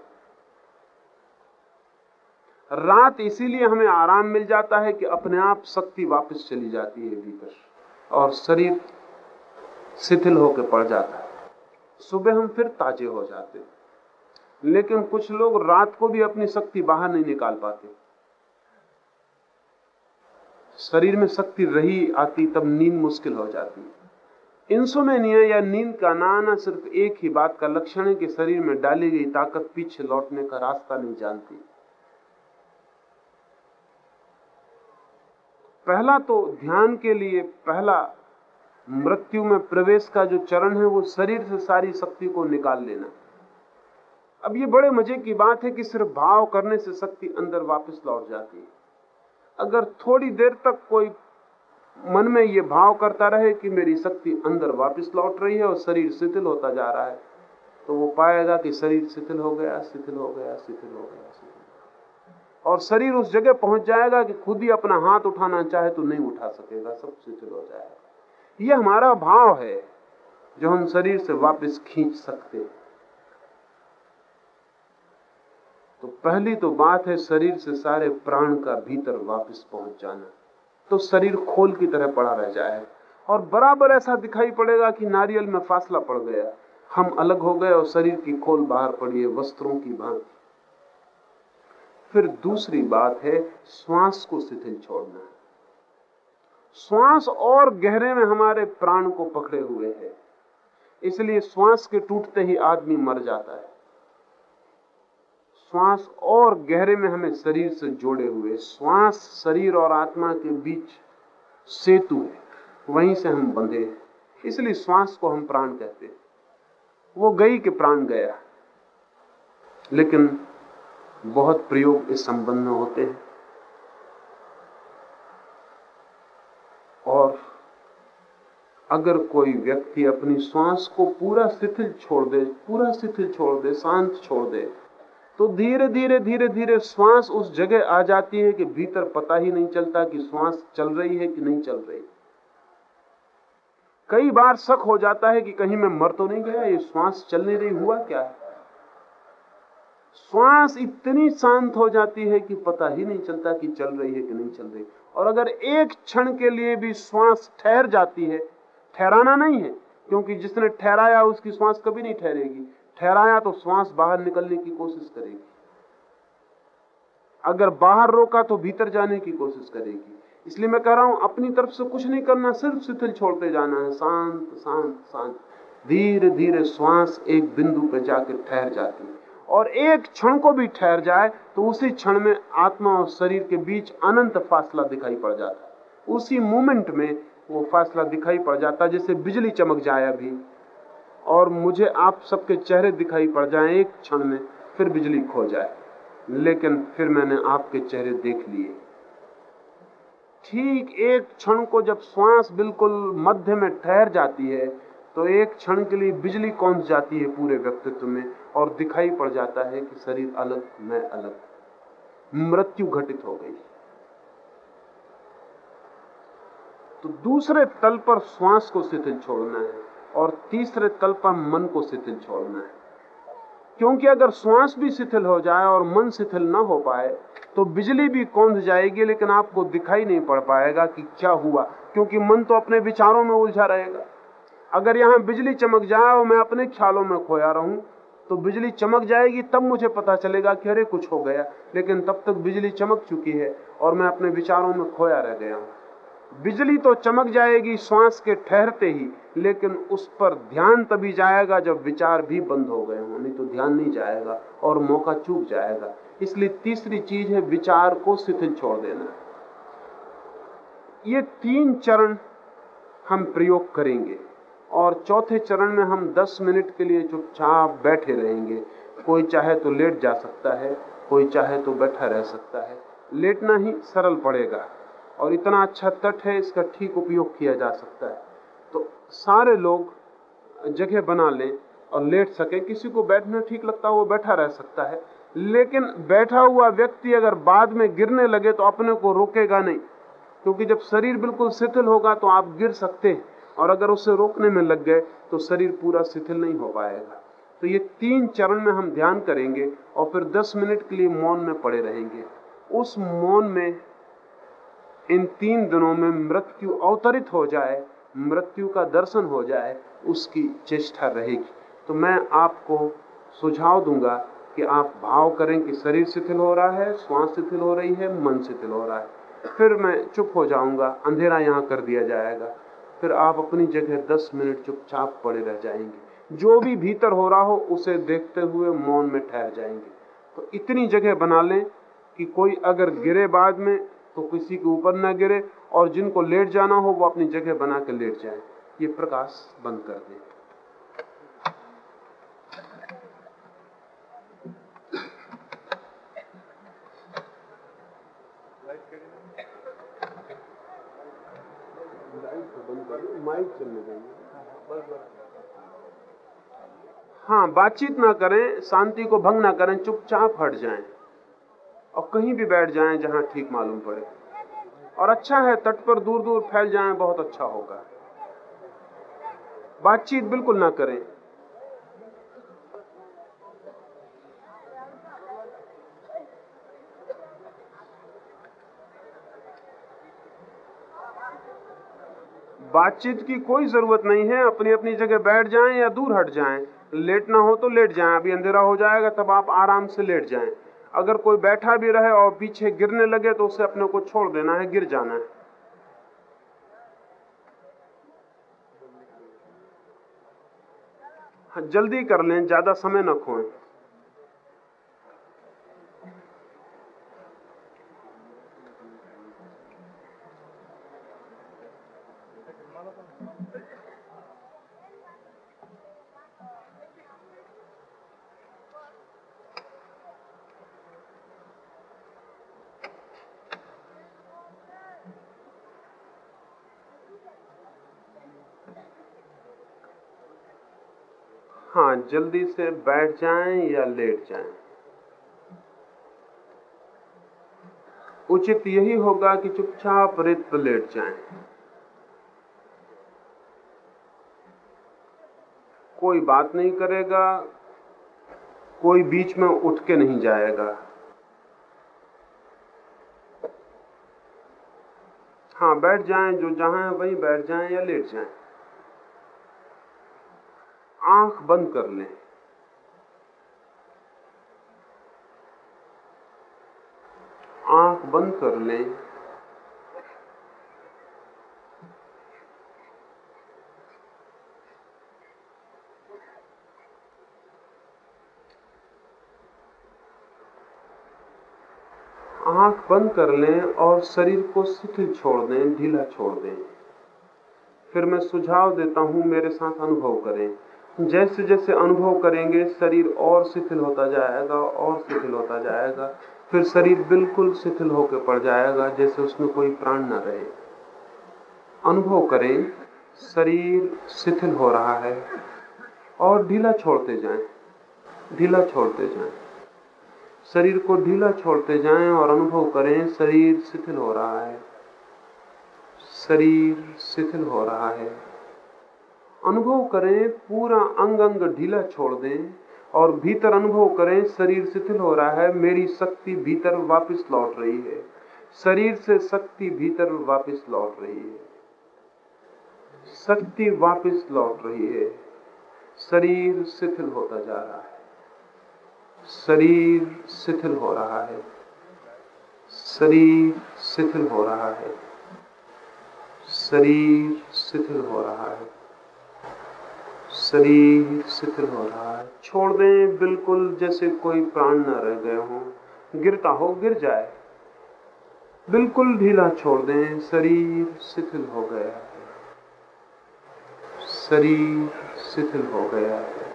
रात इसीलिए हमें आराम मिल जाता है कि अपने आप शक्ति वापस चली जाती है भीतर और शरीर शिथिल होकर पड़ जाता है। सुबह हम फिर ताजे हो जाते लेकिन कुछ लोग रात को भी अपनी शक्ति बाहर नहीं निकाल पाते। शरीर में शक्ति रही आती, तब नींद मुश्किल हो जाती इंसोमेनिया या नींद का ना आना सिर्फ़ एक ही बात का लक्षण है कि शरीर में डाली गई ताकत पीछे लौटने का रास्ता नहीं जानती। पहला तो ध्यान के लिए पहला मृत्यु में प्रवेश का जो चरण है, वो शरीर से सारी शक्ति को निकाल लेना। अब ये बड़े मज़े की बात है कि सिर्फ़ भाव करने से शक्ति अंदर वापस लौट जाती है। अगर थोड़ी देर तक कोई मन में ये भाव करता रहे कि मेरी शक्ति अंदर वापस लौट रही है और शरीर शिथिल होता जा रहा है तो वो पाएगा कि शरीर शिथिल हो गया, शिथिल हो गया, शिथिल हो गया, शिथिल और शरीर उस जगह पहुँच जाएगा कि खुद ही अपना हाथ उठाना चाहे तो नहीं उठा सकेगा, सब शिथिल हो जाएगा। ये हमारा भाव है जो हम शरीर से वापस खींच सकते हैं। तो पहली तो बात है शरीर से सारे प्राण का भीतर वापस पहुँच जाना। तो शरीर खोल की तरह पड़ा रह जाए। और बराबर ऐसा दिखाई पड़ेगा कि नारियल में फासला पड़ गया। हम अलग हो गए और शरीर की खोल बाहर पड़ी है, वस्त्रों की भांति। फिर दूसरी बात है, श्वास को शिथिल छोड़ना। श्वास और गहरे में हमारे प्राण को पकड़े हुए है। इसलिए श्वास के टूटते ही आदमी मर जाता है। श्वास और गहरे में हमें शरीर से जोड़े हुए, श्वास शरीर और आत्मा के बीच सेतु है। वहीं से हम बंधे इसलिए श्वास को हम प्राण कहते हैं। वो गई के प्राण गया। लेकिन बहुत प्रयोग इस संबंध में होते हैं। और अगर कोई व्यक्ति अपनी श्वास को पूरा शिथिल छोड़ दे, पूरा शिथिल छोड़ दे, शांत छोड़ दे तो धीरे धीरे धीरे धीरे श्वास उस जगह आ जाती है कि भीतर पता ही नहीं चलता कि श्वास चल रही है कि नहीं चल रही। कई बार शक हो जाता है कि कहीं मैं मर तो नहीं गया, ये श्वास चल नहीं रही हुआ क्या है? श्वास इतनी शांत हो जाती है कि पता ही नहीं चलता कि चल रही है कि नहीं चल रही। और अगर एक क्षण के लिए भी श्वास ठहर जाती है, ठहराना नहीं है, क्योंकि जिसने ठहराया उसकी श्वास कभी नहीं ठहरेगी। ठहराया तो श्वास बाहर निकलने की कोशिश करेगी। अगर बाहर रोका तो भीतर जाने की कोशिश करेगी। इसलिए मैं कह रहा हूँ, अपनी तरफ़ से कुछ नहीं करना, सिर्फ़ शिथिल छोड़ते जाना है। शांत शांत शांत। धीरे धीरे श्वास एक बिंदु पर जाकर ठहर जाती है। और एक क्षण को भी ठहर जाए तो उसी क्षण में आत्मा और शरीर के बीच अनंत फासला दिखाई पड़ जाता उसी मोमेंट में वो फासला दिखाई पड़ जाता है जैसे बिजली चमक जाए अभी। और मुझे आप सबके चेहरे दिखाई पड़ जाए एक क्षण में, फिर बिजली खो जाए। लेकिन फिर मैंने आपके चेहरे देख लिए। ठीक एक क्षण को जब श्वास बिल्कुल मध्य में ठहर जाती है तो एक क्षण के लिए बिजली कौन जाती है पूरे व्यक्तित्व में? और दिखाई पड़ जाता है कि शरीर अलग, मैं अलग। मृत्यु घटित हो गई। तो दूसरे तल पर श्वास को शिथिल छोड़ना है और तीसरे तल पर मन को शिथिल छोड़ना है। क्योंकि अगर श्वास भी शिथिल हो जाए और मन शिथिल ना हो पाए तो बिजली भी कौंध जाएगी, लेकिन आपको दिखाई नहीं पड़ पाएगा कि क्या हुआ, क्योंकि मन तो अपने विचारों में उलझा रहेगा। अगर यहाँ बिजली चमक जाए और मैं अपने ख्यालों में खोया रहूँ तो बिजली चमक जाएगी, तब मुझे पता चलेगा कि अरे कुछ हो गया। लेकिन तब तक बिजली चमक चुकी है और मैं अपने विचारों में खोया रह गया हूँ। बिजली तो चमक जाएगी श्वास के ठहरते ही, लेकिन उस पर ध्यान तभी जाएगा जब विचार भी बंद हो गए हों। नहीं तो ध्यान नहीं जाएगा और मौका चूक जाएगा। इसलिए तीसरी चीज़ है विचार को शिथिल छोड़ देना। ये तीन चरण हम प्रयोग करेंगे। और चौथे चरण में हम 10 मिनट के लिए चुपचाप बैठे रहेंगे। कोई चाहे तो लेट जा सकता है, कोई चाहे तो बैठा रह सकता है। लेटना ही सरल पड़ेगा और इतना अच्छा तट है, इसका ठीक उपयोग किया जा सकता है। तो सारे लोग जगह बना लें और लेट सके। किसी को बैठना ठीक लगता है, वो बैठा रह सकता है। लेकिन बैठा हुआ व्यक्ति अगर बाद में गिरने लगे तो अपने को रोकेगा नहीं, क्योंकि जब शरीर बिल्कुल शिथिल होगा तो आप गिर सकते हैं। और अगर उसे रोकने में लग गए तो शरीर पूरा शिथिल नहीं हो पाएगा। तो ये तीन चरण में हम ध्यान करेंगे और फिर दस मिनट के लिए मौन में पड़े रहेंगे। उस मौन में, इन तीन दिनों में मृत्यु अवतरित हो जाए, मृत्यु का दर्शन हो जाए, उसकी चेष्टा रहेगी। तो मैं आपको सुझाव दूँगा कि आप भाव करें कि शरीर शिथिल हो रहा है, श्वास शिथिल हो रही है, मन शिथिल हो रहा है। फिर मैं चुप हो जाऊँगा, अंधेरा यहाँ कर दिया जाएगा। फिर आप अपनी जगह दस मिनट चुपचाप पड़े रह जाएँगे। जो भी भीतर हो रहा हो, उसे देखते हुए मौन में ठहर जाएँगे। तो इतनी जगह बना लें कि कोई अगर गिरे बाद में तो किसी के ऊपर ना गिरे, और जिनको लेट जाना हो, वो अपनी जगह बना के लेट जाए। ये प्रकाश बंद कर दें। माइक चलने देंगे। हाँ बातचीत ना करें शांति को भंग ना करें चुपचाप हट जाएँ और कहीं भी बैठ जाएँ जहाँ ठीक मालूम पड़े। और अच्छा है तट पर दूर दूर फैल जाएँ बहुत अच्छा होगा। बातचीत बिल्कुल ना करें। बातचीत की कोई ज़रूरत नहीं है अपनी अपनी जगह बैठ जाएँ या दूर हट जाएँ। लेटना हो तो लेट जाएँ अभी अंधेरा हो जाएगा तब आप आराम से लेट जाएँ। अगर कोई बैठा भी रहे और पीछे गिरने लगे तो उसे अपने को छोड़ देना है गिर जाना है। हाँ, जल्दी कर लें ज़्यादा समय न खोएँ हाँ जल्दी से बैठ जाएँ या लेट जाएँ? उचित यही होगा कि चुपचाप रेत पर लेट जाएँ। कोई बात नहीं करेगा, कोई बीच में उठ के नहीं जाएगा। हाँ बैठ जाएँ, जो जहाँ है वहीं बैठ जाएँ या लेट जाएँ। आँख बंद कर लें। आँख बंद कर लें। आँख बंद कर लें और शरीर को शिथिल छोड़ दें, ढीला छोड़ दें। फिर मैं सुझाव देता हूँ, मेरे साथ अनुभव करें। जैसे जैसे अनुभव करेंगे, शरीर और शिथिल होता जाएगा, और शिथिल होता जाएगा। फिर शरीर बिल्कुल शिथिल होकर पड़ जाएगा, जैसे उसमें कोई प्राण न रहे। अनुभव करें, शरीर शिथिल हो रहा है और ढीला छोड़ते जाएँ, ढीला छोड़ते जाएँ। शरीर को ढीला छोड़ते जाएँ और अनुभव करें, शरीर शिथिल हो रहा है, शरीर शिथिल हो रहा है। अनुभव करें, पूरा अंग अंग ढीला छोड़ दें और भीतर अनुभव करें, शरीर शिथिल हो रहा है, मेरी शक्ति भीतर वापस लौट रही है। शरीर से शक्ति भीतर वापस लौट रही है। शक्ति वापस लौट रही है। शरीर शिथिल होता जा रहा है। शरीर शिथिल हो रहा है। शरीर शिथिल हो रहा है। शरीर शिथिल हो रहा है। शरीर शिथिल हो रहा है। छोड़ दें, बिल्कुल जैसे कोई प्राण न रह गए हो। गिरता हो, गिर जाए। बिल्कुल ढीला छोड़ दें, शरीर शिथिल हो गया है। शरीर शिथिल हो गया है।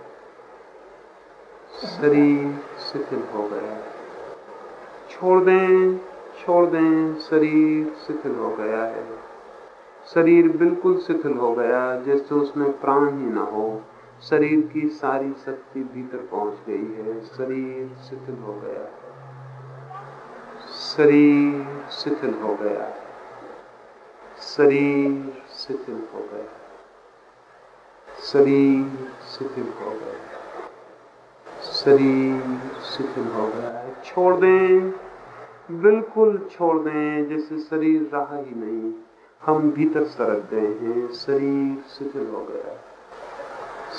शरीर शिथिल हो गया है। छोड़ दें छोड़ दें, शरीर शिथिल हो गया है। शरीर बिल्कुल शिथिल हो गया, जैसे उसमें प्राण ही ना हो। शरीर की सारी शक्ति भीतर पहुँच गई है। शरीर शिथिल हो गया शरीर शिथिल हो गया शरीर शिथिल हो गया शरीर शिथिल हो गया शरीर शिथिल हो गया है। छोड़ दें। बिल्कुल छोड़ दें। जैसे शरीर रहा ही नहीं। हम भीतर सरक गए हैं। शरीर शिथिल हो गया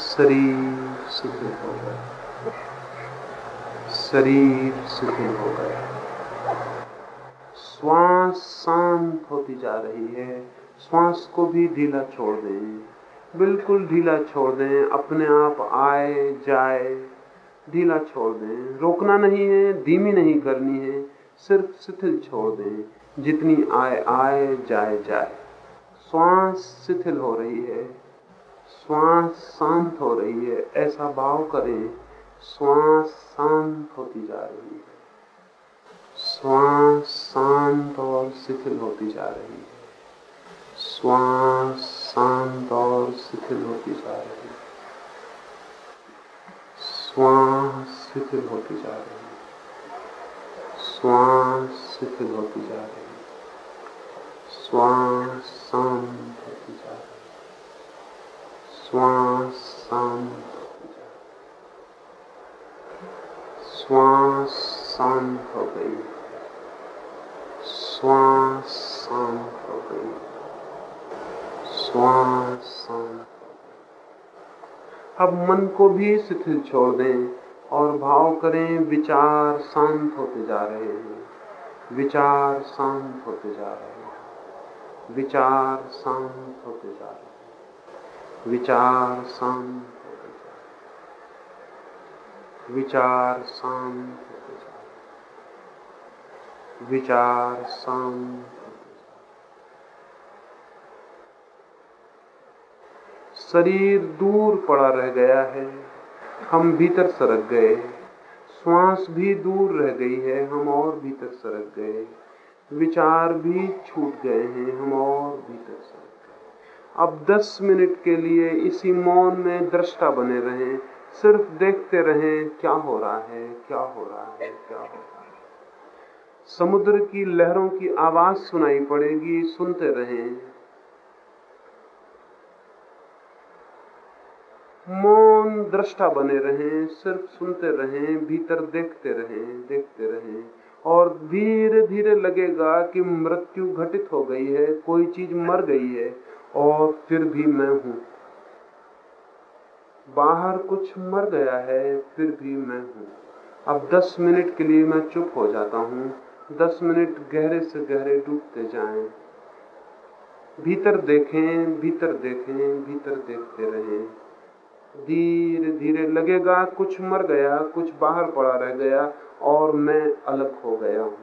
शरीर शिथिल हो गया शरीर शिथिल हो गया श्वास शांत होती जा रही है। श्वास को भी ढीला छोड़ दें। बिल्कुल ढीला छोड़ दें। अपने आप आए, जाए, ढीला छोड़ दें। रोकना नहीं है, धीमी नहीं करनी है। सिर्फ़ शिथिल छोड़ दें। जितनी आए आए, जाए जाए। श्वास शिथिल हो रही है। श्वास शांत हो रही है, ऐसा भाव करें श्वास शांत होती जा रही है। श्वास शांत और शिथिल होती जा रही है। श्वास शांत और शिथिल होती जा रही है। श्वास शिथिल होती जा रही है। श्वास शिथिल होती जा रही है। श्वास शांत श्वास हो गई हो गई अब मन को भी शिथिल छोड़ दें और भाव करें विचार शांत होते जा रहे हैं विचार शांत होते जा रहे हैं विचार शांत होते जा रहे हैं विचार रहे विचार रहे विचार शांत शरीर दूर पड़ा रह गया है, हम भीतर सरक गए। श्वास भी दूर रह गई है, हम और भीतर सरक गए। विचार भी छूट गए हैं, हम और भीतर सरक अब दस मिनट के लिए इसी मौन में दृष्टा बने रहें। सिर्फ़ देखते रहें, क्या हो रहा है, क्या हो रहा है, क्या हो रहा है। समुद्र की लहरों की आवाज़ सुनाई पड़ेगी, सुनते रहें। मौन दृष्टा बने रहें, सिर्फ़ सुनते रहें, भीतर देखते रहें देखते रहें। और धीरे धीरे लगेगा कि मृत्यु घटित हो गई है, कोई चीज़ मर गई है। और फिर भी मैं हूँ। बाहर कुछ मर गया है, फिर भी मैं हूँ। अब दस मिनट के लिए मैं चुप हो जाता हूँ। दस मिनट गहरे से गहरे डूबते जाएँ। भीतर देखें भीतर देखें, भीतर देखते रहें। धीरे धीरे लगेगा कुछ मर गया, कुछ बाहर पड़ा रह गया और मैं अलग हो गया हूँ।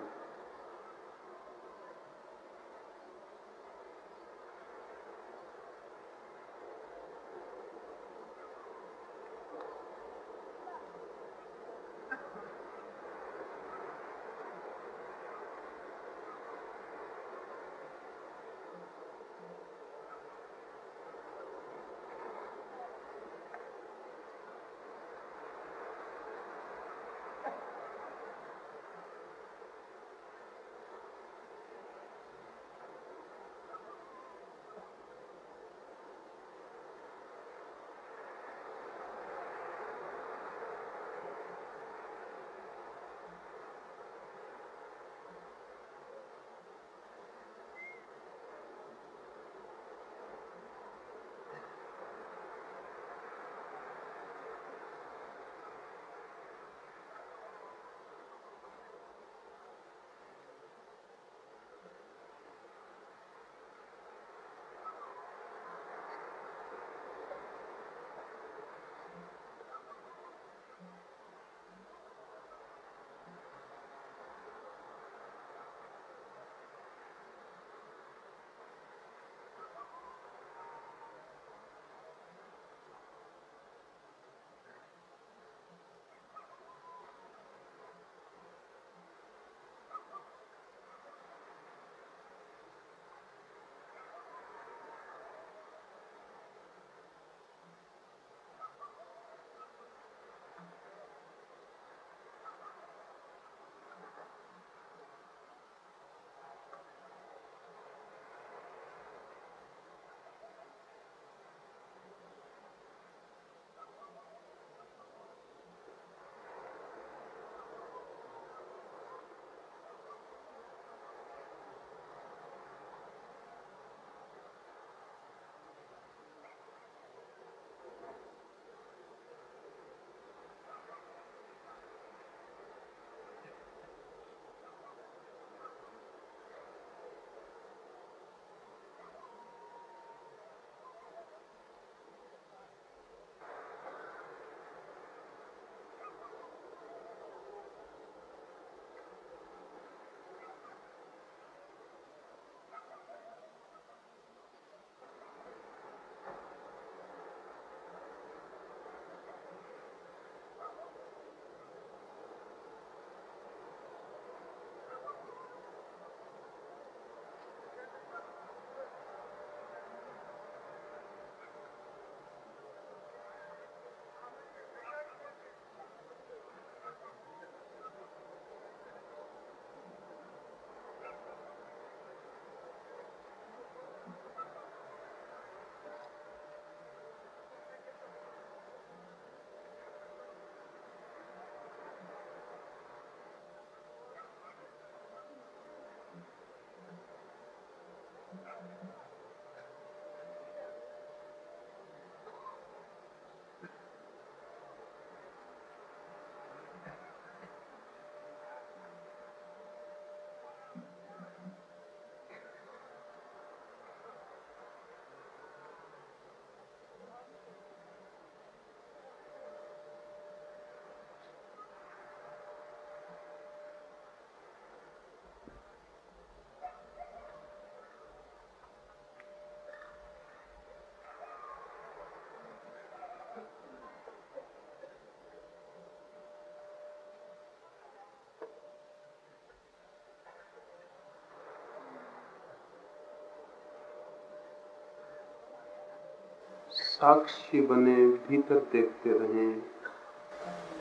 साक्षी बने, भीतर देखते रहें।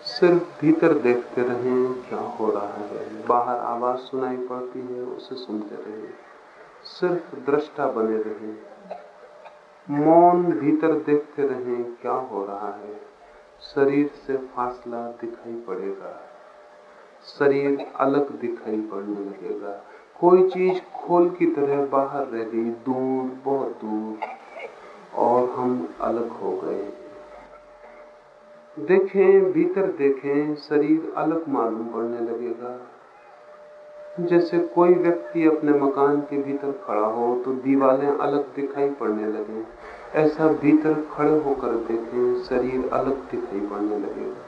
सिर्फ़ भीतर देखते रहें, क्या हो रहा है? बाहर आवाज़ सुनाई पड़ती है, उसे सुनते रहें। सिर्फ़ दृष्टा बने रहें। मौन भीतर देखते रहें, क्या हो रहा है? शरीर से फासला दिखाई पड़ेगा। शरीर अलग दिखाई पड़ने लगेगा। कोई चीज़ खोल की तरह बाहर रह गई, दूर, बहुत दूर। और हम अलग हो गए। देखें, भीतर देखें, शरीर अलग मालूम पड़ने लगेगा। जैसे कोई व्यक्ति अपने मकान के भीतर खड़ा हो तो दीवारें अलग दिखाई पड़ने लगे। ऐसा भीतर खड़े होकर देखें, शरीर अलग दिखाई पड़ने लगेगा।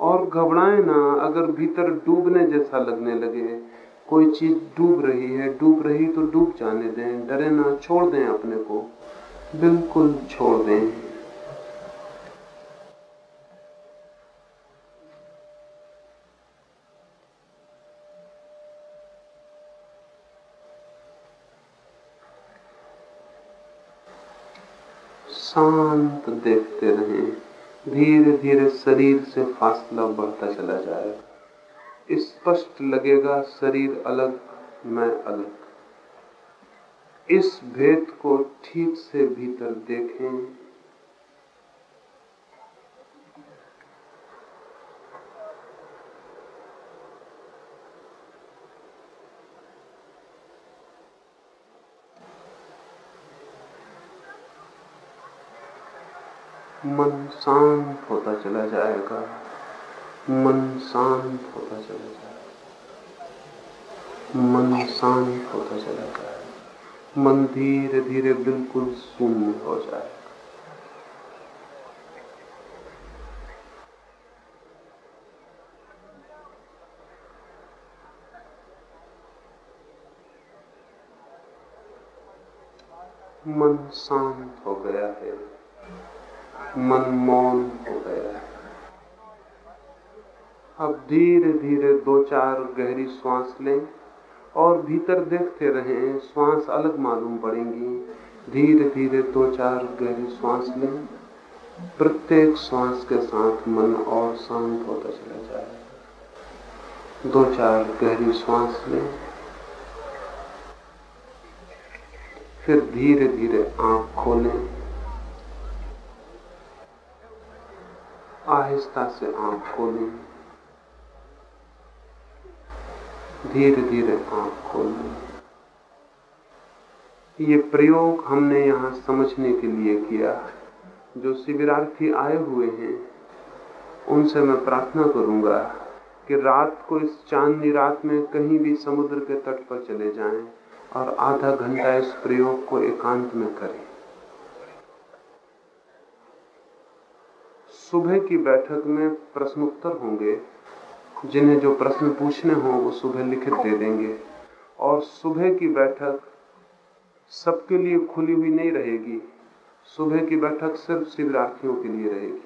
और घबराए ना, अगर भीतर डूबने जैसा लगने लगे कोई चीज़ डूब रही है, डूब रही तो डूब जाने दें, डरे ना, छोड़ दें अपने को, बिल्कुल छोड़ दें। शांत देखते रहें धीरे धीरे शरीर से फासला बढ़ता चला जाएगा। स्पष्ट लगेगा, शरीर अलग, मैं अलग। इस भेद को ठीक से भीतर देखें। मन शांत होता चला जाएगा। मन शांत होता चला जाएगा मन शांत होता चला जाएगा मन धीरे धीरे बिल्कुल शून्य हो जाए मन शांत हो गया है। मन मौन हो गया अब धीरे धीरे दो चार गहरी श्वास लें और भीतर देखते रहें, श्वास अलग मालूम पड़ेंगी। धीरे धीरे दो चार गहरी श्वास लें। प्रत्येक श्वास के साथ मन और शांत होता चला जाए। दो चार गहरी श्वास लें। फिर धीरे धीरे आँख खोलें। आहिस्ता से आँख खोलें। धीरे धीरे आँख खोलें ये प्रयोग हमने यहाँ समझने के लिए किया जो शिविरार्थी आए हुए हैं, उनसे मैं प्रार्थना करूँगा कि रात को इस चांदनी रात में कहीं भी समुद्र के तट पर चले जाएँ और आधा घंटा इस प्रयोग को एकांत में करें। सुबह की बैठक में प्रश्नोत्तर होंगे। जिन्हें जो प्रश्न पूछने हो, वो सुबह लिखित दे देंगे। और सुबह की बैठक सबके लिए खुली हुई नहीं रहेगी। सुबह की बैठक सिर्फ़ शिविरार्थियों के लिए रहेगी।